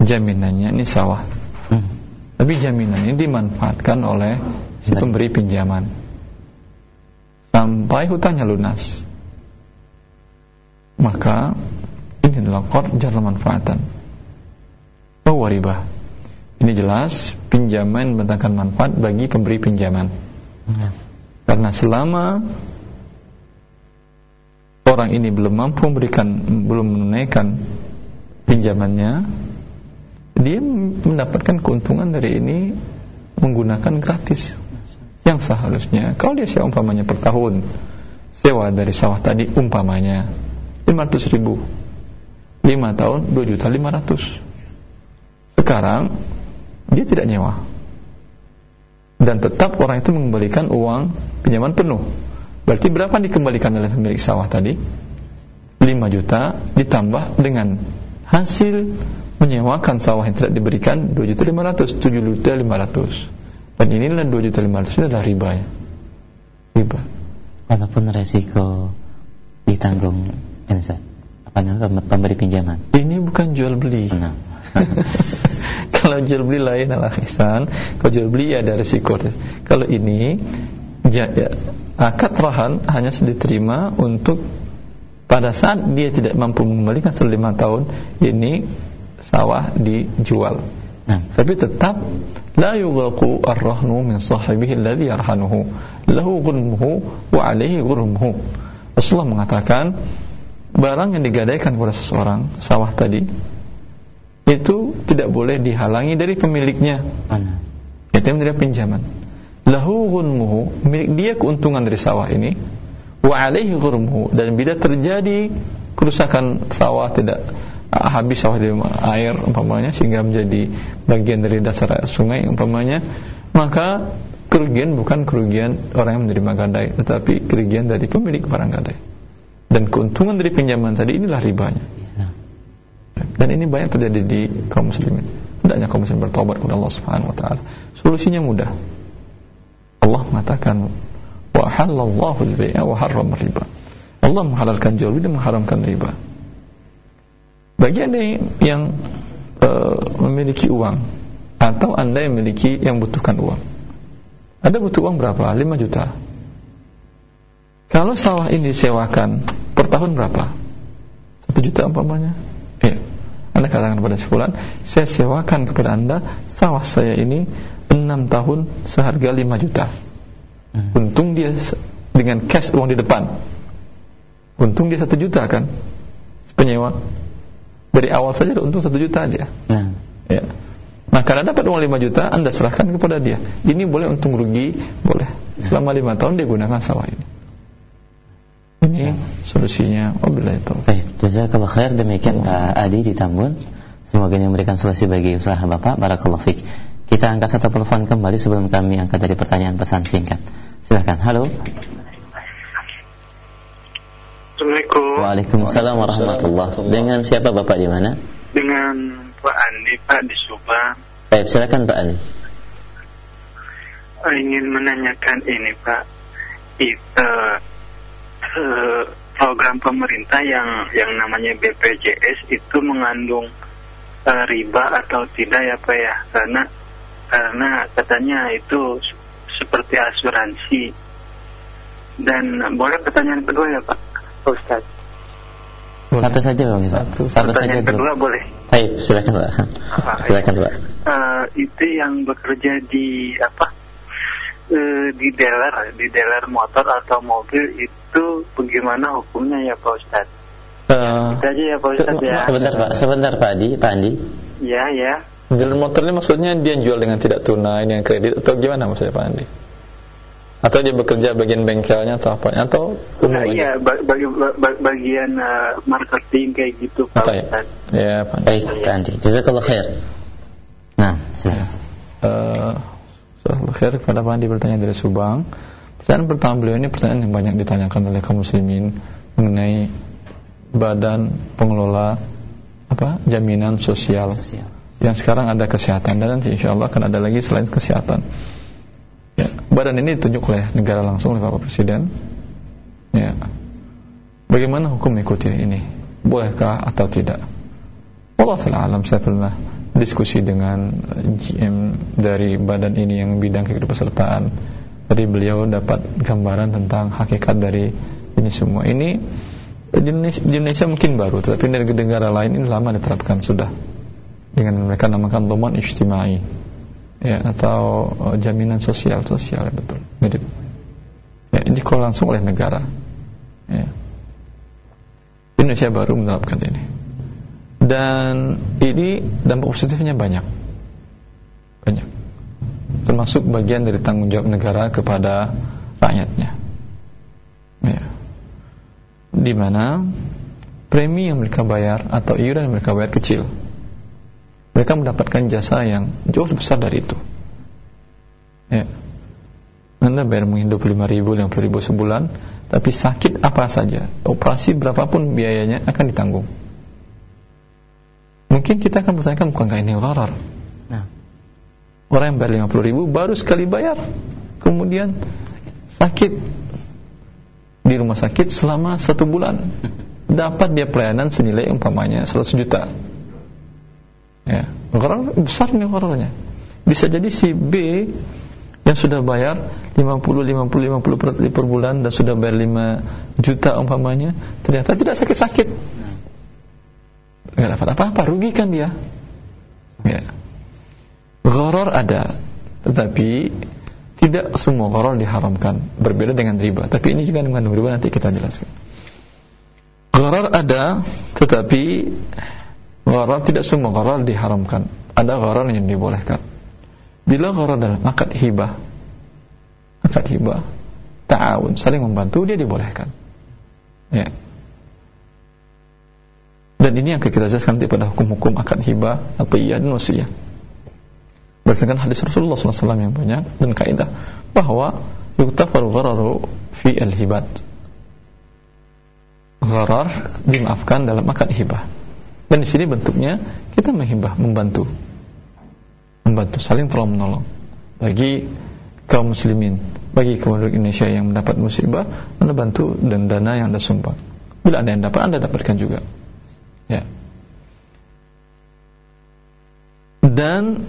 Jaminannya ini sawah. hmm. Tapi jaminan ini dimanfaatkan oleh si pemberi pinjaman. Sampai hutangnya lunas. Maka ini adalah qard manfaatan. Bahwa riba ini jelas pinjaman mendatangkan manfaat bagi pemberi pinjaman. Hmm. karena selama orang ini belum mampu memberikan belum menunaikan pinjamannya dia mendapatkan keuntungan dari ini menggunakan gratis yang seharusnya kalau dia sewa umpamanya per tahun sewa dari sawah tadi umpamanya 500 ribu 5 tahun 2 juta 500 sekarang dia tidak nyewa. Dan tetap orang itu mengembalikan uang pinjaman penuh. Berarti berapa dikembalikan oleh pemilik sawah tadi? 5 juta ditambah dengan hasil menyewakan sawah yang tidak diberikan 2 juta 500 7 juta 500 dan inilah 2 juta 500 itu adalah riba ya. Riba. Walaupun resiko ditanggung Ustaz apa namanya pemberi pinjaman. Ini bukan jual beli. Nah. [LAUGHS] [LAUGHS] kalau jual beli lain adalah ihsan kalau jual beli ada resiko. Kalau ini ya, akad rahan hanya diterima untuk pada saat dia tidak mampu mengembalikan selama tahun ini sawah dijual nah. tapi tetap la yughlaqu ar-rahnu min sahibihi alladhi yarhanuhu. Lahu ghurmuhu wa alayhi ghurmuhu. Rasulullah mengatakan barang yang digadaikan kepada seseorang sawah tadi itu tidak boleh dihalangi dari pemiliknya. Mana? Itu yang pinjaman. Lahu ghurmuhu milik dia keuntungan dari sawah ini wa alaihi ghurmuhu. Dan bila terjadi kerusakan sawah tidak habis sawah di air umpamanya sehingga menjadi bagian dari dasar sungai umpamanya. Maka kerugian bukan kerugian orang yang menerima gadai tetapi kerugian dari pemilik barang gadai. Dan keuntungan dari pinjaman tadi inilah ribanya. Dan ini banyak terjadi di kaum muslimin. Hendaknya kaum muslimin bertobat kepada Allah Subhanahu wa taala. Solusinya mudah. Allah mengatakan wa halallahu al-bai'a wa harrama riba. Allah menghalalkan jual beli dan mengharamkan riba bagi anda yang uh, memiliki uang atau anda yang memiliki yang butuhkan uang. Anda butuh uang berapa? 5 juta. Kalau sawah ini disewakan per tahun berapa? 1 juta umpamanya? Ya anda katakan kepada sebulan saya sewakan kepada anda sawah saya ini 6 tahun seharga 5 juta. Hmm. untung dia dengan cash uang di depan. Untung dia 1 juta kan penyewa dari awal saja untung satu juta dia. Hmm. Ya. Nah karena dapat uang 5 juta Anda serahkan kepada dia. Ini boleh untung rugi Boleh. Selama 5 tahun dia gunakan sawah ini. Ini ya. solusinya. Wabillahi itu Baik Jazakallah khair. Demikian Pak Adi di Tambun. Semoga ini memberikan solusi bagi usaha Bapak. Barakallah fiqh Kita angkat satu telepon kembali Sebelum kami angkat dari pertanyaan pesan singkat. Silahkan Halo Assalamualaikum. Waalaikumsalam warahmatullah. Dengan siapa Bapak di mana? Dengan Pak Andi, Pak di Subang. Baik, silakan Pak Andi. Ingin menanyakan ini Pak, itu uh, program pemerintah yang yang namanya BPJS itu mengandung uh, riba atau tidak ya Pak ya? Karena karena katanya itu seperti asuransi. Dan boleh pertanyaan kedua ya Pak? Ustaz. Satu saja Bang. Satu, satu saja kedua dulu. boleh. Baik, silakan Pak. silakan Pak. Uh, itu yang bekerja di apa? Uh, di dealer, di dealer motor atau mobil itu bagaimana hukumnya ya Pak Ustaz? Uh, itu aja ya Pak Ustaz ya. Sebentar Pak, sebentar Pak Adi, Pak Andi. Ya, ya. Dealer motor ini maksudnya dia jual dengan tidak tunai, dengan kredit atau gimana maksudnya Pak Andi? Atau dia bekerja bagian bengkelnya atau apa atau nah, iya bagi, bagi, bagian uh, marketing kayak gitu Pak ya? ya Pak. Baik Pak Andi. Jazakallah khair. Nah silakan. Uh, khair kepada Pak Andi bertanya dari Subang. Pertanyaan pertama beliau ini pertanyaan yang banyak ditanyakan oleh kaum muslimin mengenai badan pengelola apa jaminan sosial, sosial. yang sekarang ada kesehatan. Dan nanti insya Allah akan ada lagi selain kesehatan Ya, badan ini ditunjuk oleh negara langsung oleh Bapak Presiden. Ya. Bagaimana hukum mengikuti ini? Bolehkah atau tidak? Allah taala alam saya pernah diskusi dengan GM dari badan ini yang bidang keikutsertaan. Tadi beliau dapat gambaran tentang hakikat dari ini semua. Ini Indonesia, di Indonesia mungkin baru tetapi di negara lain ini lama diterapkan sudah dengan mereka namakan doman ijtimai ya atau uh, jaminan sosial sosial betul. Mirip. Ya ini kalau langsung oleh negara. Ya. Indonesia baru menerapkan ini. Dan ini dampak positifnya banyak. Banyak. Termasuk bagian dari tanggung jawab negara kepada rakyatnya. Ya. Di mana premi yang mereka bayar atau iuran yang mereka bayar kecil mereka mendapatkan jasa yang jauh lebih besar dari itu. Ya. Anda bayar mungkin 25 ribu, 50 ribu sebulan Tapi sakit apa saja Operasi berapapun biayanya akan ditanggung. Mungkin kita akan bertanyakan Bukankah ini gharar? Nah. Orang yang bayar 50 ribu Baru sekali bayar. Kemudian sakit. Di rumah sakit selama satu bulan [LAUGHS] Dapat dia pelayanan senilai umpamanya 100 juta Ya, gharar besar nih ghararnya. Bisa jadi si B yang sudah bayar 50 50 50 per, per bulan dan sudah bayar 5 juta umpamanya ternyata tidak sakit-sakit. Nggak dapat apa-apa rugikan dia. Ya. Gharar ada tetapi tidak semua gharar diharamkan. Berbeda dengan riba. Tapi ini juga dengan riba nanti kita jelaskan. Gharar ada tetapi gharar tidak semua gharar diharamkan. Ada gharar yang dibolehkan. Bila gharar dalam akad hibah Akad hibah Ta'awun, saling membantu dia dibolehkan. Ya. Dan ini yang kita jelaskan nanti pada hukum-hukum akad hibah iya dan wasiyah. Berdasarkan hadis Rasulullah SAW yang banyak Dan kaidah bahwa Yuktafaru ghararu fi al-hibat. Gharar dimaafkan dalam akad hibah Dan di sini bentuknya Kita menghibah, membantu. Membantu saling tolong menolong. Bagi kaum muslimin bagi kaum Indonesia yang mendapat musibah anda bantu dan dana yang anda sumbang bila anda yang dapat anda dapatkan juga. Ya. Dan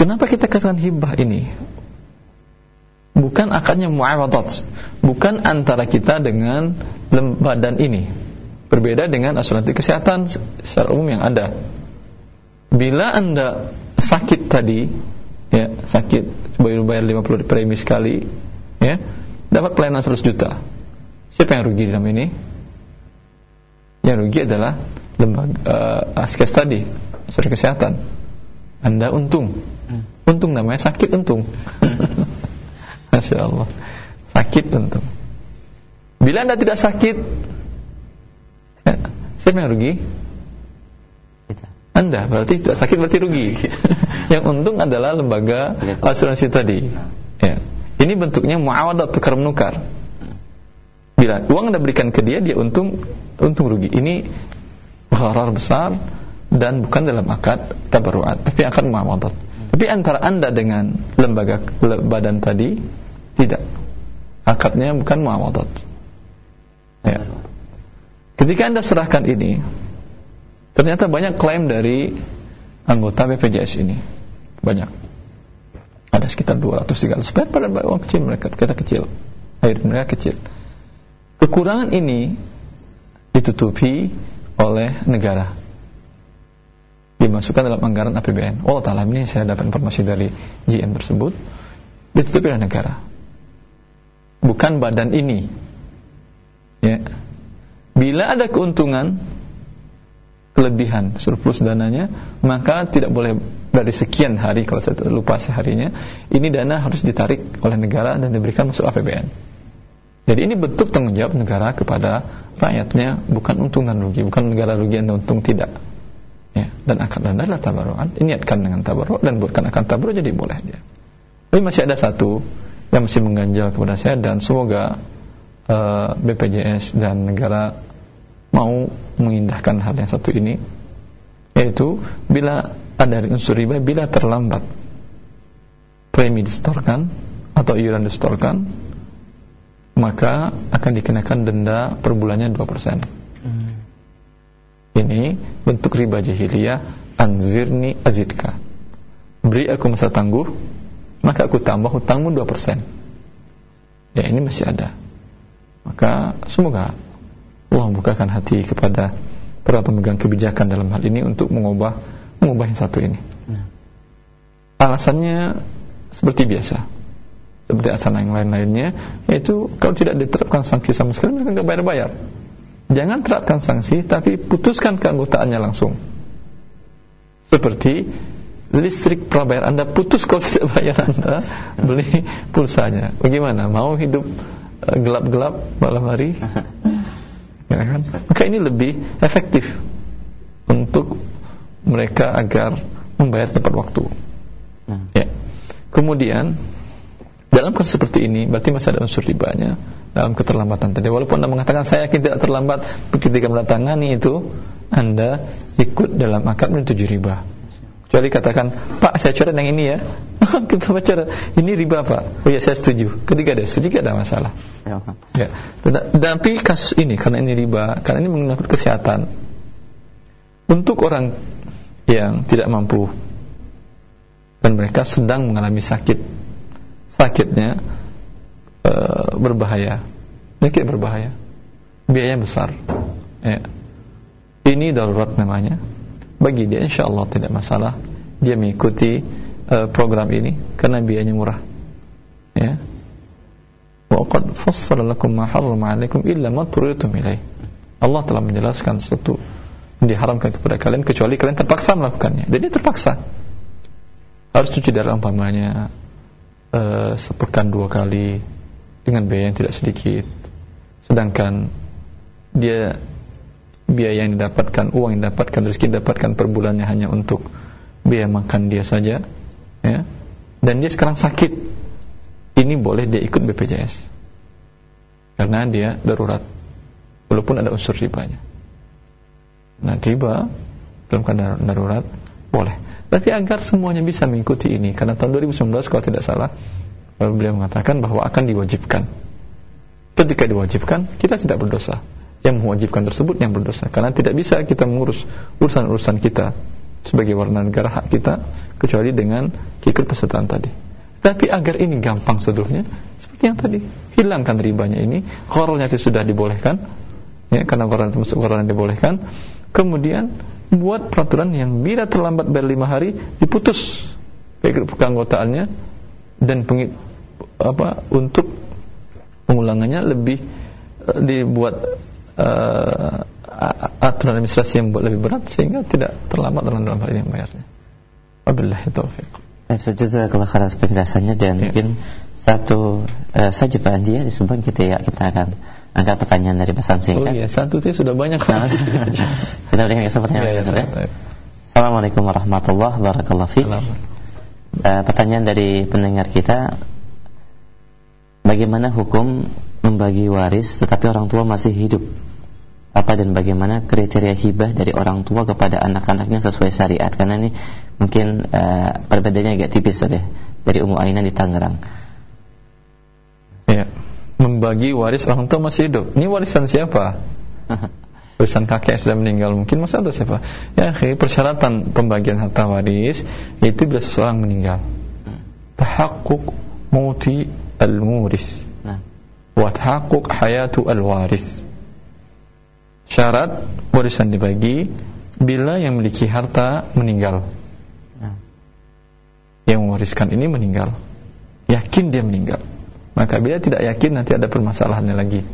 kenapa kita katakan hibah ini? Bukan akadnya muawadat. Bukan antara kita dengan badan ini berbeda dengan asuransi kesehatan secara umum yang ada. Bila anda sakit tadi ya sakit bayar bayar 50 premi sekali ya dapat pelayanan 100 juta. Siapa yang rugi dalam ini? Yang rugi adalah lembaga uh, askes tadi asuransi kesehatan. Anda untung. Hmm. untung namanya sakit untung. [LAUGHS] Masya Allah. Sakit untung. Bila anda tidak sakit siapa yang rugi anda berarti tidak sakit berarti rugi. [LAUGHS] yang untung adalah lembaga asuransi tadi. Ya. Ini bentuknya muawadah tukar menukar. Bila uang Anda berikan ke dia, dia untung untung rugi. Ini gharar besar dan bukan dalam akad tabarruat, tapi akad muawadah. Tapi antara Anda dengan lembaga badan tadi tidak. Akadnya bukan muawadah. Ya. Ketika Anda serahkan ini, Ternyata banyak klaim dari anggota BPJS ini. Banyak. Ada sekitar 200 300 sebenarnya pada uang kecil mereka, kita kecil. Air mereka kecil. Kekurangan ini ditutupi oleh negara. Dimasukkan dalam anggaran APBN. Oh, taala ini saya dapat informasi dari GM tersebut ditutupi oleh negara. Bukan badan ini. Ya. Bila ada keuntungan kelebihan surplus dananya maka tidak boleh dari sekian hari kalau saya lupa seharinya ini dana harus ditarik oleh negara dan diberikan masuk APBN jadi ini bentuk tanggung jawab negara kepada rakyatnya bukan untung dan rugi bukan negara rugi dan untung tidak. Ya dan akan dana adalah tabaruan niatkan dengan tabaru dan buatkan akan tabaru jadi boleh dia. Tapi masih ada satu yang masih mengganjal kepada saya dan semoga eh, BPJS dan negara mau mengindahkan hal yang satu ini yaitu bila ada unsur riba bila terlambat premi disetorkan atau iuran disetorkan maka akan dikenakan denda per bulannya 2% hmm. ini bentuk riba jahiliyah anzirni azidka. Beri aku masa tangguh maka aku tambah hutangmu 2% ya ini masih ada. Maka semoga Allah membukakan hati kepada para pemegang kebijakan dalam hal ini untuk mengubah mengubah yang satu ini. Nah. Alasannya seperti biasa, seperti asal yang lain-lainnya, yaitu kalau tidak diterapkan sanksi sama sekali mereka nggak bayar-bayar. Jangan terapkan sanksi, tapi putuskan keanggotaannya langsung. Seperti listrik prabayar Anda putus kalau tidak bayar Anda [LAUGHS] beli pulsanya. Bagaimana? Mau hidup eh, gelap-gelap malam hari? [LAUGHS] ya kan? Maka ini lebih efektif untuk mereka agar membayar tepat waktu. Hmm. Ya. Kemudian dalam kasus seperti ini berarti masih ada unsur ribanya dalam keterlambatan tadi. Walaupun Anda mengatakan saya yakin tidak terlambat ketika mendatangani itu, Anda ikut dalam akad menuju riba. Kecuali katakan, Pak saya coret yang ini ya. [LAUGHS] Kita baca ini riba Pak. Oh ya saya setuju. Ketika ada setuju tidak ada masalah? Ya, ya. Tapi kasus ini karena ini riba Karena ini menggunakan kesehatan Untuk orang yang tidak mampu Dan mereka sedang mengalami sakit Sakitnya e, Berbahaya. Sakit berbahaya. Biaya besar. Ya. Ini darurat namanya bagi dia insya Allah tidak masalah. Dia mengikuti uh, program ini karena biayanya murah. Ya. Wa qad fassala lakum ma harrama 'alaikum illa ma turitum ilaih Allah telah menjelaskan sesuatu yang diharamkan kepada kalian kecuali kalian terpaksa melakukannya. Dan dia terpaksa. Harus cuci darah umpamanya uh, sepekan dua kali dengan biaya yang tidak sedikit. Sedangkan dia biaya yang didapatkan, uang yang didapatkan, rezeki yang didapatkan per bulannya hanya untuk biaya makan dia saja, ya. Dan dia sekarang sakit. Ini boleh dia ikut BPJS. Karena dia darurat. Walaupun ada unsur ribanya. Nah, riba dalam keadaan darurat boleh. Tapi agar semuanya bisa mengikuti ini karena tahun 2019 kalau tidak salah beliau mengatakan bahwa akan diwajibkan. Ketika diwajibkan, kita tidak berdosa yang mewajibkan tersebut yang berdosa. Karena tidak bisa kita mengurus urusan-urusan kita sebagai warga negara hak kita kecuali dengan kikut pesertaan tadi. Tapi agar ini gampang seluruhnya seperti yang tadi hilangkan ribanya ini. Korolnya sudah dibolehkan ya karena koral termasuk koral yang dibolehkan. Kemudian buat peraturan yang bila terlambat bayar lima hari diputus baik keanggotaannya dan pengit, apa untuk pengulangannya lebih uh, dibuat uh, aturan administrasi yang lebih berat sehingga tidak terlambat dalam dalam hal ini membayarnya. Wabillahi taufiq. Baik, jazakallah khairan penjelasannya dan ya. mungkin satu uh, saja Pak Andi ya di Subang kita ya kita akan angkat pertanyaan dari pesan singkat. Oh iya, satu itu sudah banyak. Nah, kita berikan kesempatan ya, ya, ya. Assalamualaikum warahmatullahi wabarakatuh. Uh, pertanyaan dari pendengar kita Bagaimana hukum membagi waris tetapi orang tua masih hidup? Apa dan bagaimana kriteria hibah dari orang tua kepada anak-anaknya sesuai syariat? Karena ini mungkin uh, perbedaannya agak tipis saja dari Ummu Ainah di Tangerang. Ya, membagi waris orang tua masih hidup. Ini warisan siapa? [LAUGHS] warisan kakek yang sudah meninggal mungkin masa atau siapa? Ya, persyaratan pembagian harta waris itu bila seseorang meninggal. Hmm. Tahakkuk mauti al-muris wa tahaqquk hayatu al-waris. Syarat warisan dibagi bila yang memiliki harta meninggal. Nah. yang mewariskan ini meninggal. Yakin dia meninggal. Maka bila tidak yakin nanti ada permasalahannya lagi.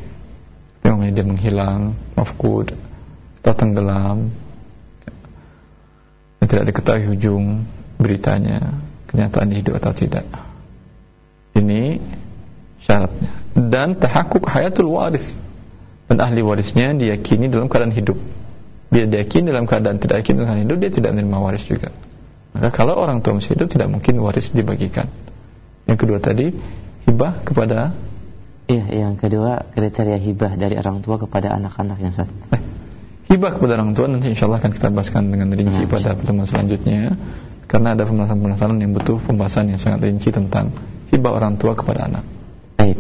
Yang dia menghilang mafkud atau tenggelam dan tidak diketahui ujung beritanya kenyataan hidup atau tidak. Ini syaratnya. Dan tahakuk hayatul waris. Dan ahli warisnya diyakini dalam keadaan hidup. Bila diyakini dalam keadaan tidak yakin dengan hidup, dia tidak menerima waris juga. Maka kalau orang tua masih hidup, tidak mungkin waris dibagikan. Yang kedua tadi, hibah kepada Iya, yang kedua kriteria hibah dari orang tua kepada anak-anak yang satu. Eh, hibah kepada orang tua nanti insya Allah akan kita bahaskan dengan rinci nah, pada pertemuan selanjutnya karena ada pembahasan-pembahasan yang butuh pembahasan yang sangat rinci tentang hibah orang tua kepada anak. Baik.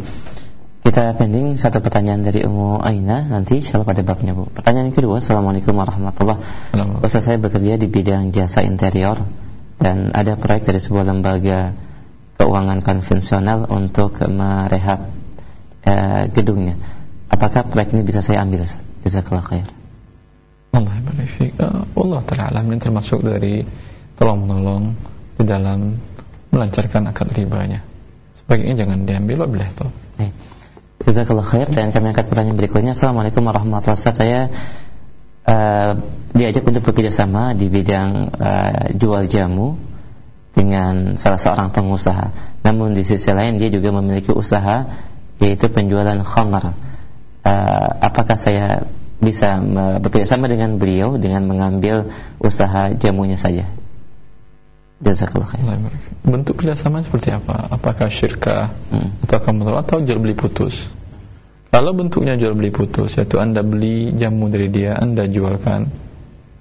Kita pending satu pertanyaan dari Ummu Aina nanti insyaallah pada babnya Bu. Pertanyaan kedua, Assalamualaikum warahmatullahi wabarakatuh. Ustaz saya bekerja di bidang jasa interior dan ada proyek dari sebuah lembaga keuangan konvensional untuk merehab eh, gedungnya. Apakah proyek ini bisa saya ambil Ustaz? Jazakallah khair. Allah barik Allah taala alam ini termasuk dari tolong menolong di dalam melancarkan akad ribanya. Sebaiknya jangan diambil boleh tuh. Baik. Jazakallah khair dan kami angkat pertanyaan berikutnya. Assalamualaikum warahmatullahi wabarakatuh. Saya uh, diajak untuk bekerja sama di bidang uh, jual jamu dengan salah seorang pengusaha. Namun di sisi lain dia juga memiliki usaha yaitu penjualan khamar. Uh, apakah saya bisa bekerja sama dengan beliau dengan mengambil usaha jamunya saja? Jazakallah khair. Bentuk kerjasama seperti apa? Apakah syirkah hmm. atau kamu atau jual beli putus? Kalau bentuknya jual beli putus, yaitu anda beli jamu dari dia, anda jualkan,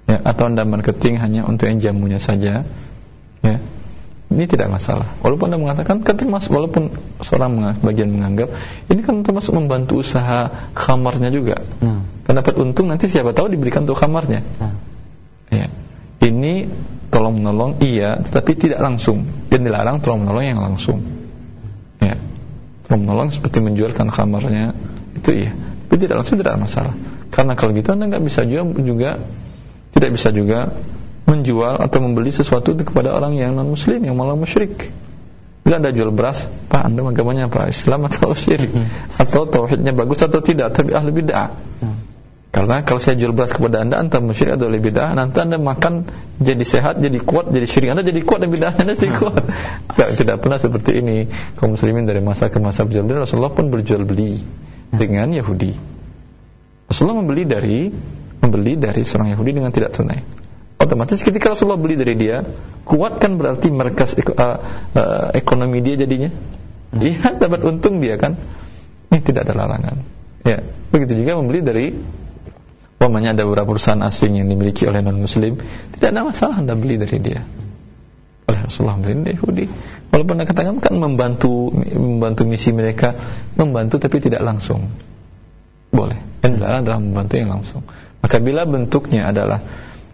ya, atau anda marketing hanya untuk yang jamunya saja, ya, ini tidak masalah. Walaupun anda mengatakan, kan termasuk walaupun seorang bagian menganggap ini kan termasuk membantu usaha kamarnya juga, hmm. karena dapat untung nanti siapa tahu diberikan untuk kamarnya. Hmm. Ya, ini tolong menolong iya tetapi tidak langsung. Yang dilarang tolong menolong yang langsung. Ya. Tolong menolong seperti menjualkan kamarnya itu iya. Tapi tidak langsung tidak masalah. Karena kalau gitu anda nggak bisa juga juga tidak bisa juga menjual atau membeli sesuatu kepada orang yang non muslim yang malah musyrik. Bila anda jual beras pak anda agamanya apa? Islam atau syirik? Hmm. atau tauhidnya bagus atau tidak? Tapi ahli bid'ah. Hmm. Karena kalau saya jual beras kepada anda, anda musyrik atau lebih dah, nanti anda makan jadi sehat, jadi kuat, jadi syirik. Anda jadi kuat dan bid'ahnya anda jadi kuat. [LAUGHS] tidak, tidak pernah seperti ini. Kaum muslimin dari masa ke masa berjual beli, Rasulullah pun berjual beli dengan Yahudi. Rasulullah membeli dari membeli dari seorang Yahudi dengan tidak tunai. Otomatis ketika Rasulullah beli dari dia, kuatkan berarti markas uh, uh, ekonomi dia jadinya. Iya, dapat untung dia kan. Ini tidak ada larangan. Ya, begitu juga membeli dari Umpamanya ada beberapa perusahaan asing yang dimiliki oleh non muslim, tidak ada masalah Anda beli dari dia. Oleh Rasulullah beli dari Yahudi. Walaupun Anda katakan kan membantu membantu misi mereka, membantu tapi tidak langsung. Boleh. Yang dilarang adalah membantu yang langsung. Maka bila bentuknya adalah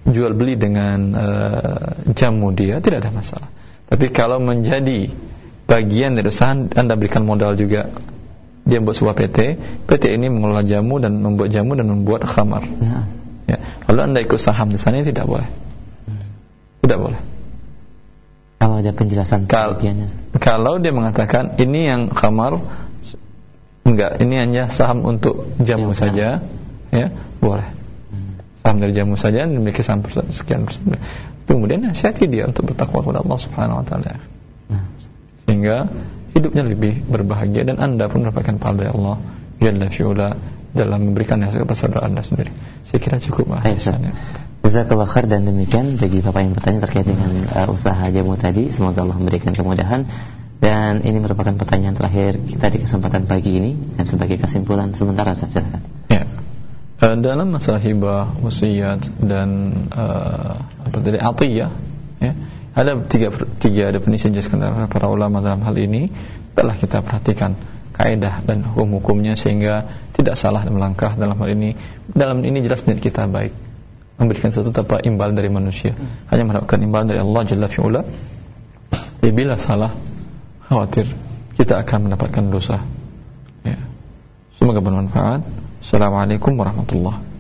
jual beli dengan uh, jamu dia, tidak ada masalah. Tapi kalau menjadi bagian dari usaha Anda berikan modal juga dia membuat sebuah PT PT ini mengelola jamu dan membuat jamu dan membuat khamar. Nah. ya. lalu anda ikut saham di sana tidak boleh? Tidak boleh. Kalau ada penjelasan Kal kalau dia mengatakan ini yang khamar enggak ini hanya saham untuk jamu ya, saja ya. boleh. Saham dari jamu saja memiliki saham sekian persen. Kemudian nasihati dia untuk bertakwa kepada Allah Subhanahu wa taala. Nah. sehingga hidupnya lebih berbahagia dan anda pun mendapatkan pahala dari Allah Jalla fi'ula dalam memberikan hasil kepada saudara anda sendiri. Saya kira cukup lah Jazakallah khair dan demikian bagi Bapak yang bertanya terkait dengan uh, usaha jamu tadi. Semoga Allah memberikan kemudahan. Dan ini merupakan pertanyaan terakhir kita di kesempatan pagi ini. Dan sebagai kesimpulan sementara saja. Ya. Uh, dalam masalah hibah wasiat dan uh, apa tadi atiyah ya ada tiga, tiga definisi yang dijelaskan para ulama dalam hal ini telah kita perhatikan kaidah dan hukum-hukumnya sehingga tidak salah melangkah dalam hal ini. Dalam ini jelas niat kita baik memberikan sesuatu tanpa imbal dari manusia, hanya mendapatkan imbal dari Allah Jalla fi'ula. Ya, bila salah, khawatir kita akan mendapatkan dosa. Ya. Semoga bermanfaat. Assalamualaikum warahmatullahi